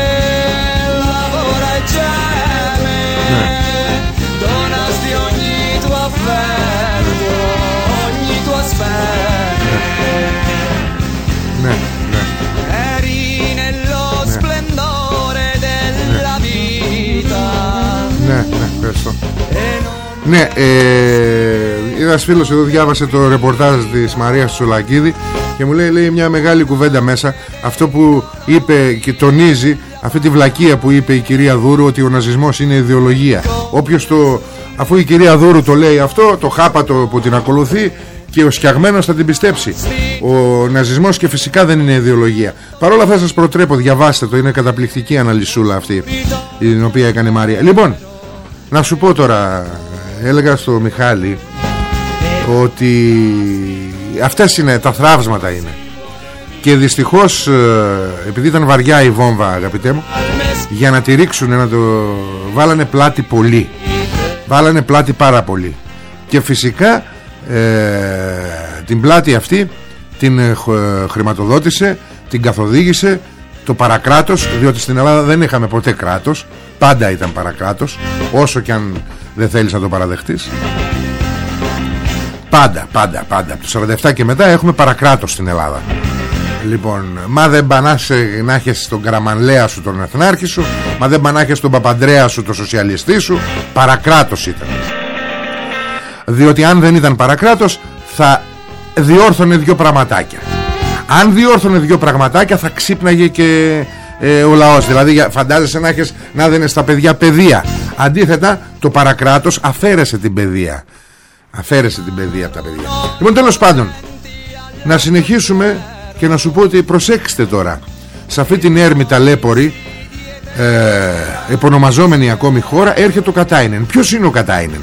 Speaker 2: Ναι, ε, ένας φίλος εδώ διάβασε το ρεπορτάζ της Μαρίας Σολακίδη και μου λέει, λέει μια μεγάλη κουβέντα μέσα. Αυτό που είπε και τονίζει αυτή τη βλακεία που είπε η κυρία Δούρου ότι ο ναζισμός είναι ιδεολογία. Όποιος το, αφού η κυρία Δούρου το λέει αυτό το χάπατο που την ακολουθεί και ο σκιαγμένος θα την πιστέψει. Ο ναζισμός και φυσικά δεν είναι ιδεολογία. Παρ' όλα αυτά σας προτρέπω διαβάστε το είναι καταπληκτική αναλυσούλα αυτή την οποία έκανε η Μαρία. Λοιπόν να σου πω τώρα έλεγα στο Μιχάλη ότι αυτές είναι τα θράψματα είναι. Και δυστυχώς ε, επειδή ήταν βαριά η βόμβα αγαπητέ μου για να τη ρίξουν να το βάλανε πλάτη πολύ. Βάλανε πλάτη πάρα πολύ. Και φυσικά ε, την πλάτη αυτή την ε, χρηματοδότησε την καθοδήγησε το παρακράτος διότι στην Ελλάδα δεν είχαμε ποτέ κράτος. Πάντα ήταν παρακράτος όσο και αν δεν θέλεις να το παραδεχτείς; Πάντα πάντα πάντα. Από το 47 και μετά έχουμε παρακράτος στην Ελλάδα. Λοιπόν, μα δεν πανάσαι να έχεις τον Καραμανλέα σου τον Εθνάρχη σου Μα δεν πανάχες τον Παπαντρέα σου τον Σοσιαλιστή σου. Παρακράτος ήταν. Διότι αν δεν ήταν παρακράτος Θα διόρθωνε δυο πραγματάκια. Αν διόρθωνε δυο πραγματάκια Θα ξύπναγε και ε, ο λαός. Δηλαδή φαντάζεσαι να έχεις να δίνεις στα παιδιά παιδεία Αντίθετα το παρακράτος αφαίρεσε την παιδεία. Αφαίρεσε την παιδεία από τα παιδιά. Λοιπόν τέλος πάντων Να συνεχίσουμε και να σου πω ότι προσέξτε τώρα. Σε αυτή την έρμη ταλέπορη ε, Επωνομαζόμενη ακόμη χώρα Έρχεται ο Κατάινεν. Ποιος είναι ο Κατάινεν;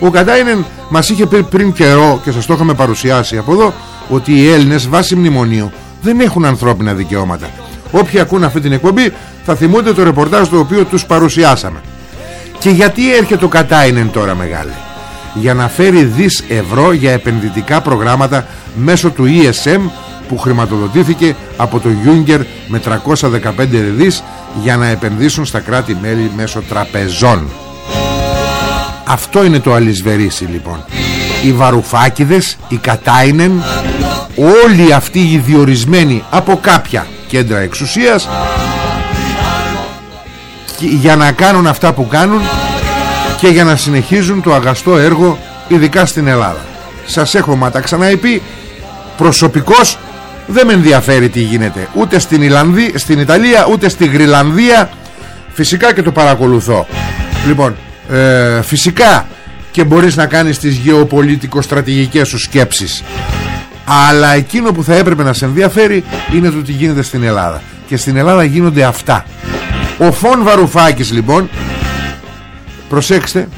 Speaker 2: Ο Κατάινεν μας είχε πει πριν καιρό Και σας το είχαμε παρουσιάσει από εδώ Ότι οι Έλληνες βάσει μνημονίου Δεν έχουν ανθρώπινα δικαιώματα. Όποιοι ακούν αυτή την εκπομπή θα θυμούνται το ρεπορτάζ το οποίο τους παρουσιάσαμε. Και γιατί έρχεται ο Κατάινεν τώρα μεγάλη; Για να φέρει δις ευρώ για επενδυτικά προγράμματα μέσω του ESM που χρηματοδοτήθηκε από το Juncker με 315 δις για να επενδύσουν στα κράτη-μέλη μέσω τραπεζών. Αυτό είναι το αλυσβερίσι λοιπόν. Οι Βαρουφάκηδες, οι Κατάινεν, όλοι αυτοί οι διορισμένοι από κάποια κέντρα εξουσίας για να κάνουν αυτά που κάνουν και για να συνεχίζουν το αγαστό έργο ειδικά στην Ελλάδα. Σας έχω μα τα ξαναεπεί προσωπικός δεν με ενδιαφέρει τι γίνεται. Ούτε στην, Ιλανδή, στην Ιταλία ούτε στη Γρυλανδία. Φυσικά και το παρακολουθώ. Λοιπόν ε, φυσικά και μπορείς να κάνεις τις γεωπολιτικο-στρατηγικές σου σκέψεις. Αλλά εκείνο που θα έπρεπε να σε ενδιαφέρει είναι το τι γίνεται στην Ελλάδα. Και στην Ελλάδα γίνονται αυτά ο Φων Βαρουφάκης λοιπόν. Προσέξτε.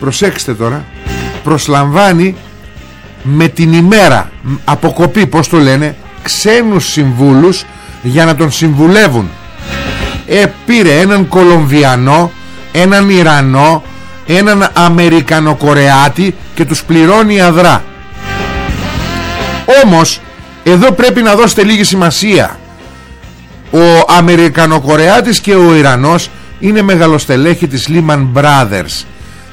Speaker 2: Προσέξτε τώρα. Προσλαμβάνει με την ημέρα αποκοπή πως το λένε ξένους συμβούλους για να τον συμβουλεύουν. Ε, πήρε έναν Κολομβιανό έναν Ιρανό έναν Αμερικανοκορεάτη και τους πληρώνει αδρά. Όμως εδώ πρέπει να δώσετε λίγη σημασία ο Αμερικανοκορεάτης και ο Ιρανός είναι μεγαλοστελέχη της Lehman Brothers.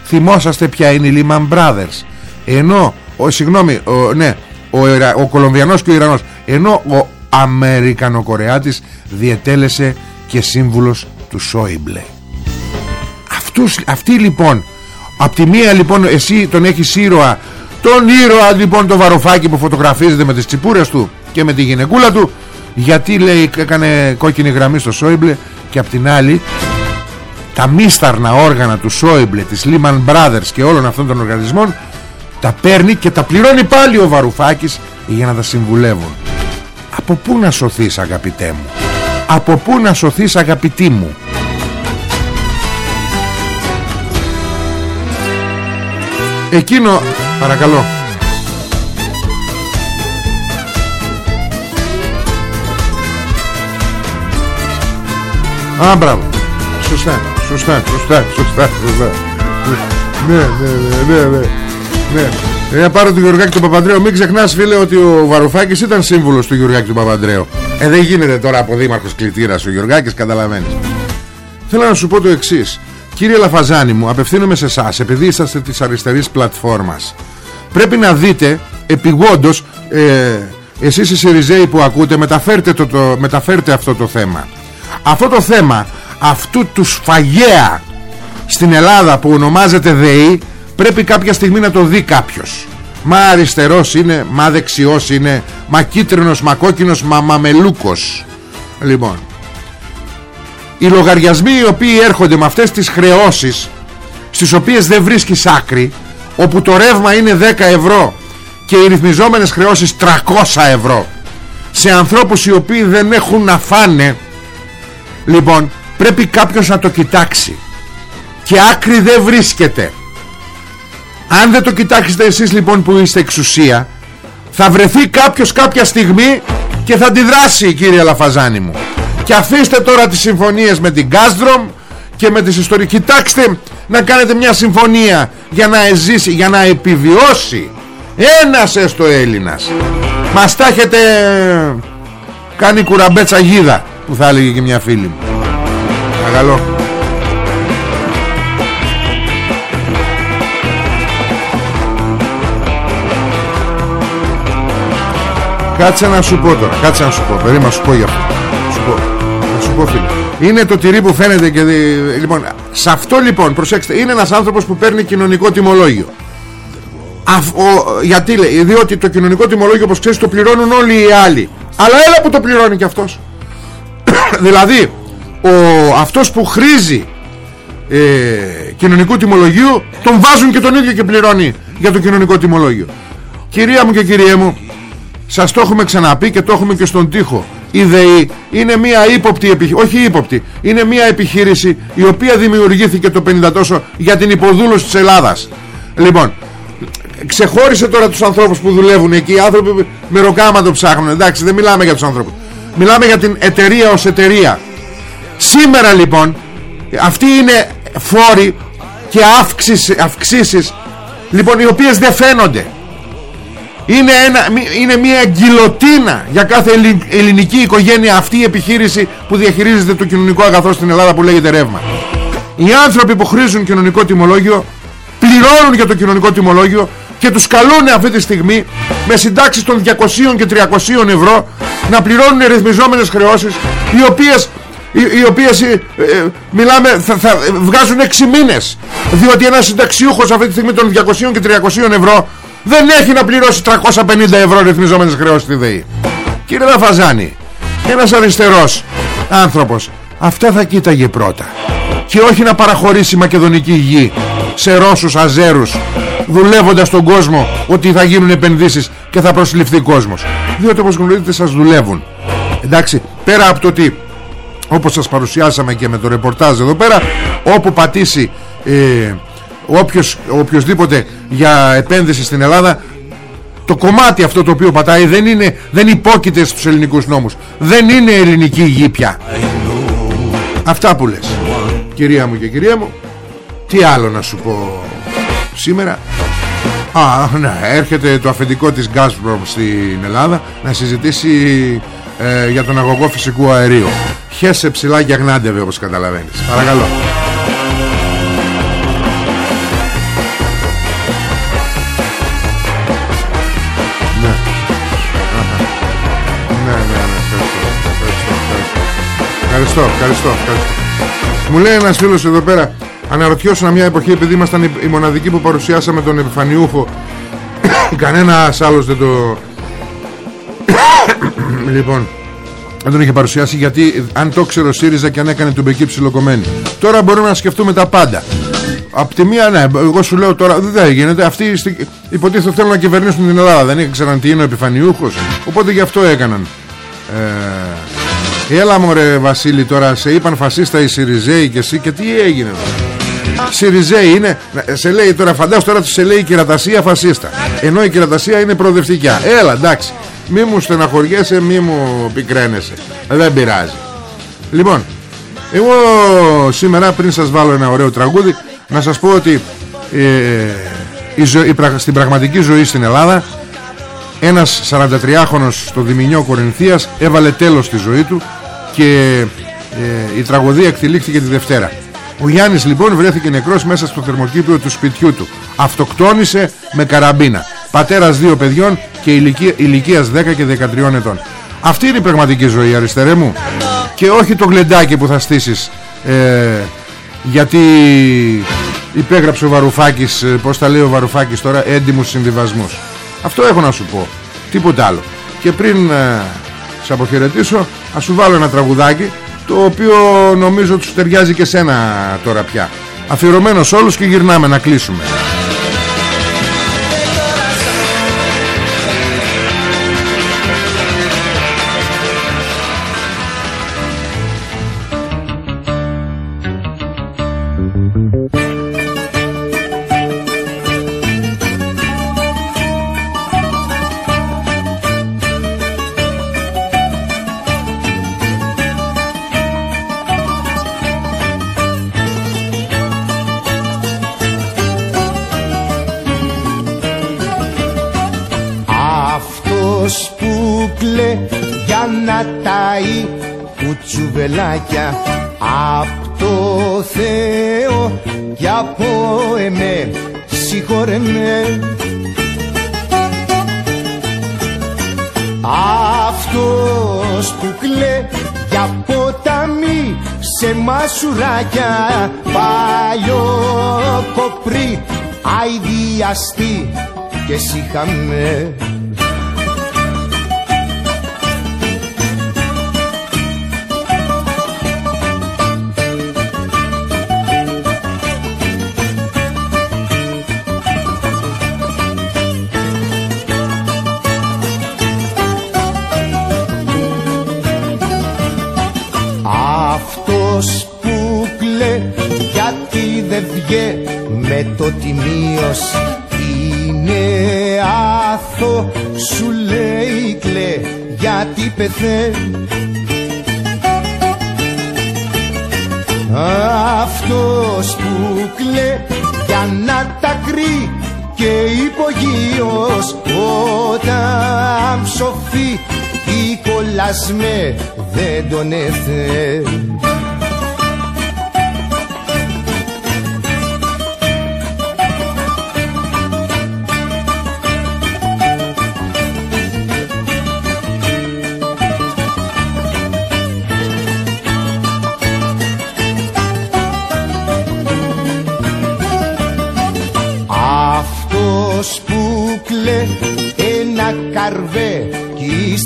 Speaker 2: Θυμόσαστε ποια είναι η Lehman Brothers. Ενώ ο, συγγνώμη, ο, ναι, ο, ο Κολομβιανός και ο Ιρανός. Ενώ ο Αμερικανοκορεάτης διετέλεσε και σύμβουλος του Σόιμπλε. Αυτούς, αυτοί λοιπόν Απ' τη μία λοιπόν εσύ τον έχεις ήρωα. Τον ήρωα λοιπόν το βαροφάκι που φωτογραφίζεται με τις τσιπούρες του Και με τη γυναικούλα του Γιατί λέει έκανε κόκκινη γραμμή στο Σόιμπλε Και απ' την άλλη τα μίσταρνα όργανα του Σόιμπλε, της Lehman Brothers και όλων αυτών των οργανισμών τα παίρνει και τα πληρώνει πάλι ο Βαρουφάκης για να τα συμβουλεύουν. Από πού να σωθείς αγαπητέ μου; Από πού να σωθείς αγαπητή μου; Εκείνο Παρακαλώ Α, μπράβο Σωστά, σωστά, σωστά, σωστά, σωστά. Ναι, ναι, ναι, ναι, ναι. ναι. Ε, πάρω τον Γεωργάκη του Παπαντρέου. Μην ξεχνάς φίλε ότι ο Βαρουφάκης ήταν σύμβουλος του Γεωργάκη του Παπαντρέου. Ε, δεν γίνεται τώρα από δήμαρχος κλητήρας ο Γεωργάκης, καταλαβαίνεις. Θέλω να σου πω το εξής. Κύριε Λαφαζάνη μου, απευθύνομαι σε εσάς επειδή είσαστε της αριστερής πλατφόρμας. Πρέπει να δείτε επιγόντως, ε, εσείς οι Σιριζέοι που ακούτε, μεταφέρτε, το, το, μεταφέρτε αυτό το θέμα. Αυτό το θέμα, αυτού του σφαγέα στην Ελλάδα που ονομάζεται ΔΕΗ, πρέπει κάποια στιγμή να το δει κάποιος. Μα αριστερός είναι, μα δεξιός είναι, μα κίτρινος, μα κόκκινος, μα μαμελούκος. Λοιπόν, οι λογαριασμοί οι οποίοι έρχονται με αυτές τις χρεώσεις στις οποίες δεν βρίσκεις άκρη όπου το ρεύμα είναι 10 ευρώ και οι ρυθμιζόμενες χρεώσεις 300 ευρώ σε ανθρώπους οι οποίοι δεν έχουν να φάνε λοιπόν πρέπει κάποιος να το κοιτάξει. Και άκρη δεν βρίσκεται. Αν δεν το κοιτάξετε εσείς λοιπόν που είστε εξουσία θα βρεθεί κάποιος κάποια στιγμή και θα αντιδράσει κύριε Λαφαζάνη μου. Και αφήστε τώρα τις συμφωνίες με την Gazprom και με τις ιστορικές. Κοιτάξτε να κάνετε μια συμφωνία για να εζήσει, για να επιβιώσει ένας έστω Έλληνας. Μας τα έχετε κάνει κουραμπέτσα γίδα που θα έλεγε και μια φίλη μου. Παρακαλώ. Κάτσε να σου πω τώρα Κάτσε να σου πω Περίμενα να σου πω για αυτό. Σου πω, Να σου πω φίλε. Είναι το τυρί που φαίνεται και δι... Λοιπόν Σε αυτό λοιπόν προσέξτε Είναι ένας άνθρωπος που παίρνει κοινωνικό τιμολόγιο. Αφ, ο, Γιατί λέει Διότι το κοινωνικό τιμολόγιο όπως ξέρεις το πληρώνουν όλοι οι άλλοι. Αλλά έλα που το πληρώνει και αυτός Δηλαδή ο, Αυτός που χρήζει ε, κοινωνικού τιμολογίου τον βάζουν και τον ίδιο και πληρώνει για το κοινωνικό τιμολόγιο. Κυρία μου και κυριέ μου σας το έχουμε ξαναπεί και το έχουμε και στον τοίχο. Η ΔΕΗ είναι μια ύποπτη επιχείρηση όχι ύποπτη είναι μια επιχείρηση η οποία δημιουργήθηκε το 50 τόσο για την υποδούλωση της Ελλάδας. Λοιπόν ξεχώρισε τώρα τους ανθρώπους που δουλεύουν εκεί οι άνθρωποι με ροκάμα το ψάχνουν. Εντάξει δεν μιλάμε για τους ανθρώπους μιλάμε για την εταιρεία ως εταιρεία σήμερα λοιπόν αυτοί είναι φόροι και αύξηση, αυξήσεις λοιπόν οι οποίες δεν φαίνονται είναι, ένα, είναι μια γκυλοτίνα για κάθε ελληνική οικογένεια αυτή η επιχείρηση που διαχειρίζεται το κοινωνικό αγαθό στην Ελλάδα που λέγεται ρεύμα. Οι άνθρωποι που χρήζουν κοινωνικό τιμολόγιο πληρώνουν για το κοινωνικό τιμολόγιο και τους καλούν αυτή τη στιγμή με συντάξεις των 200 και 300 ευρώ να πληρώνουν ρυθμιζόμενες χρεώσεις οι οποίες, οι, οι οποίες ε, ε, μιλάμε θα, θα βγάζουν 6 μήνες. Διότι ένας συνταξιούχος αυτή τη στιγμή των 200 και 300 ευρώ δεν έχει να πληρώσει 350 ευρώ ρυθμιζόμενες χρεώσεις στη ΔΕΗ. Κύριε Λαφαζάνη ένας αριστερός άνθρωπος αυτά θα κοίταγε πρώτα. Και όχι να παραχωρήσει μακεδονική γη σε Ρώσους Αζέρους δουλεύοντας τον κόσμο ότι θα γίνουν επενδύσεις και θα προσληφθεί κόσμος. Διότι όπως γνωρίζετε σας δουλεύουν. Εντάξει πέρα από το ότι όπως σας παρουσιάσαμε και με το ρεπορτάζ εδώ πέρα όπου πατήσει ε, όποιος, οποιοσδήποτε για επένδυση στην Ελλάδα το κομμάτι αυτό το οποίο πατάει δεν, είναι, δεν υπόκειται στους ελληνικούς νόμους. Δεν είναι ελληνική γη πια αυτά που λες. Κυρία μου και κυρία μου τι άλλο να σου πω; Σήμερα Α, ναι, έρχεται το αφεντικό της Gazprom στην Ελλάδα να συζητήσει ε, για τον αγωγό φυσικού αερίου. Χέσε ψηλά και αγνάντευε όπως καταλαβαίνεις. Παρακαλώ. Ευχαριστώ, ευχαριστώ, ευχαριστώ. Μου λέει ένας φίλος εδώ πέρα Αναρωτιώσουν μια εποχή επειδή ήμασταν οι μοναδικοί που παρουσιάσαμε τον επιφανιούχο [COUGHS] Κανένας άλλος δεν το [COUGHS] Λοιπόν δεν τον είχε παρουσιάσει γιατί αν το ξέρω ΣΥΡΙΖΑ και αν έκανε του μπεκί ψιλοκομμένη. Τώρα μπορούμε να σκεφτούμε τα πάντα. Απ' τη μία ναι εγώ σου λέω τώρα δεν γίνεται. Αυτοί υποτίθεται θέλουν να κυβερνήσουν την Ελλάδα Δεν ήξεραν τι είναι ο επιφανιούχος Οπότε γι' αυτό έκαναν. Ε, Έλα μωρέ Βασίλη τώρα Σε είπαν φασίστα οι ΣΥΡΙΖΑΙ και εσύ Και τι έγινε εδώ ΣΥΡΙΖΑΙ είναι Σε λέει τώρα φαντάσου τώρα σε λέει η κυρατασία φασίστα. Ενώ η κυρατασία είναι προοδευτικιά Έλα εντάξει. Μη μου στεναχωριέσαι Μη μου πικραίνεσαι. Δεν πειράζει. Λοιπόν Εγώ σήμερα πριν σας βάλω ένα ωραίο τραγούδι Να σας πω ότι ε, η ζω... η... Στην πραγματική ζωή στην Ελλάδα Ένας 43χρονος στο Δημηνιό Κορινθίας Έβαλε τέλος στη ζωή του Και ε, η τραγωδία εκτελήχθηκε τη Δευτέρα ο Γιάννης λοιπόν βρέθηκε νεκρός μέσα στο θερμοκήπιο του σπιτιού του. Αυτοκτόνησε με καραμπίνα. Πατέρας δύο παιδιών και ηλικία, ηλικίας 10 και 13 ετών. Αυτή είναι η πραγματική ζωή αριστερέ μου. Και όχι το γλεντάκι που θα στήσεις ε, Γιατί υπέγραψε ο Βαρουφάκης ε, Πώς τα λέει ο Βαρουφάκης τώρα Έντιμους συμβιβασμούς. Αυτό έχω να σου πω. Τίποτα άλλο. Και πριν ε, σε αποχαιρετήσω Ας σου βάλω ένα τραγουδάκι το οποίο νομίζω τους ταιριάζει και σένα τώρα πια. Αφιερωμένος όλους και γυρνάμε να κλείσουμε
Speaker 3: κουτσουβελάκια Απ' το Θεό και από εμέ συγχωρέ με Αυτός που κλέ για ποτάμι σε μασουράκια. Παλιό κοπρί αηδιαστή και συχαμέ με το τιμίος είναι άθο. Σου λέει κλε γιατί πεθαίνει. Αυτός που κλε για να τα κρύ και υπογείως όταν ψοφεί η κολλασμέ δεν τον έφερε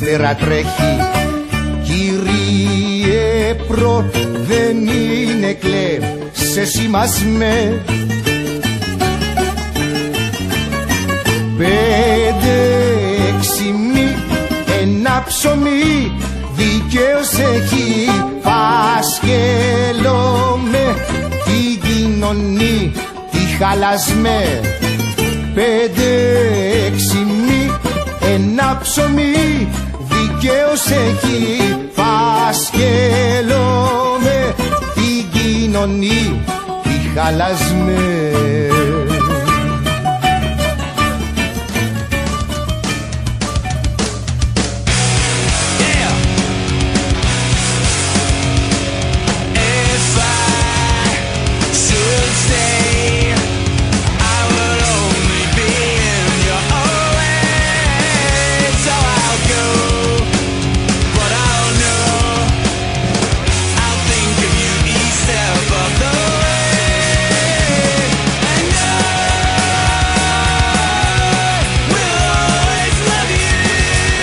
Speaker 3: κι ύστερα τρέχει. Κύριε προ δεν είναι κλέ σε σημασμέ. Πέντε έξι μη ένα ψωμί δικαίως έχει. Πασχελό με την κοινωνή τη χαλασμέ. Πέντε έξι ένα ψωμί δικαίως έχει φασκελό με την κοινωνή τη χαλασμένη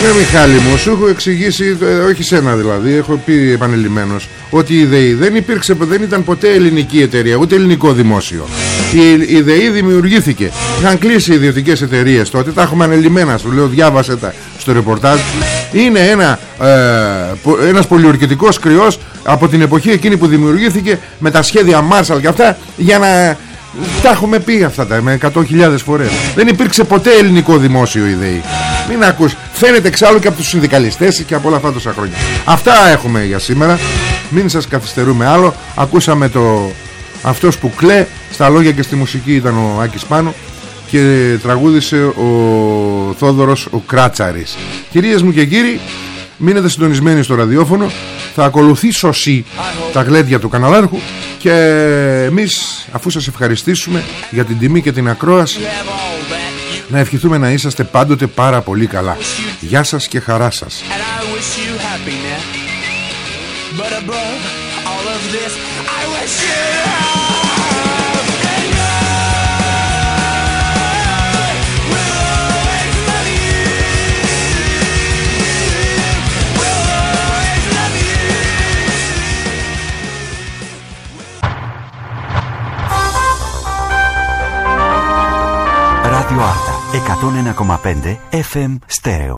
Speaker 2: Ναι Μιχάλη μου σου έχω εξηγήσει ε, Όχι σένα δηλαδή Έχω πει επανελειμμένος Ότι η ΔΕΗ δεν υπήρξε Δεν ήταν ποτέ ελληνική εταιρεία Ούτε ελληνικό δημόσιο. Η, η ΔΕΗ δημιουργήθηκε. Είχαν κλείσει οι ιδιωτικές εταιρείες τότε Τα έχουμε ανελειμμένα Σου λέω διάβασε τα στο ρεπορτάζ. Είναι ένα ε, Ένας πολιορκητικός κρυός Από την εποχή εκείνη που δημιουργήθηκε Με τα σχέδια Marshall και αυτά Για να τα έχουμε πει αυτά τα με 100.000 φορές. Δεν υπήρξε ποτέ ελληνικό δημόσιο ιδέη Μην ακούς. Φαίνεται εξάλλου και από τους συνδικαλιστές και από όλα αυτά τόσα χρόνια. Αυτά έχουμε για σήμερα. Μην σας καθυστερούμε άλλο. Ακούσαμε το αυτός που κλαίει Στα λόγια και στη μουσική ήταν ο Άκης Πάνο Και τραγούδισε ο Θόδωρος ο Κράτσαρης. Κυρίες μου και κύριοι Μείνετε συντονισμένοι στο ραδιόφωνο. Θα ακολουθεί σωσή τα γλέντια του καναλάρχου Και εμείς αφού σας ευχαριστήσουμε Για την τιμή και την ακρόαση Να ευχηθούμε να είσαστε πάντοτε πάρα πολύ καλά. Γεια σας και χαρά σας
Speaker 4: 101,5 FM στέρεο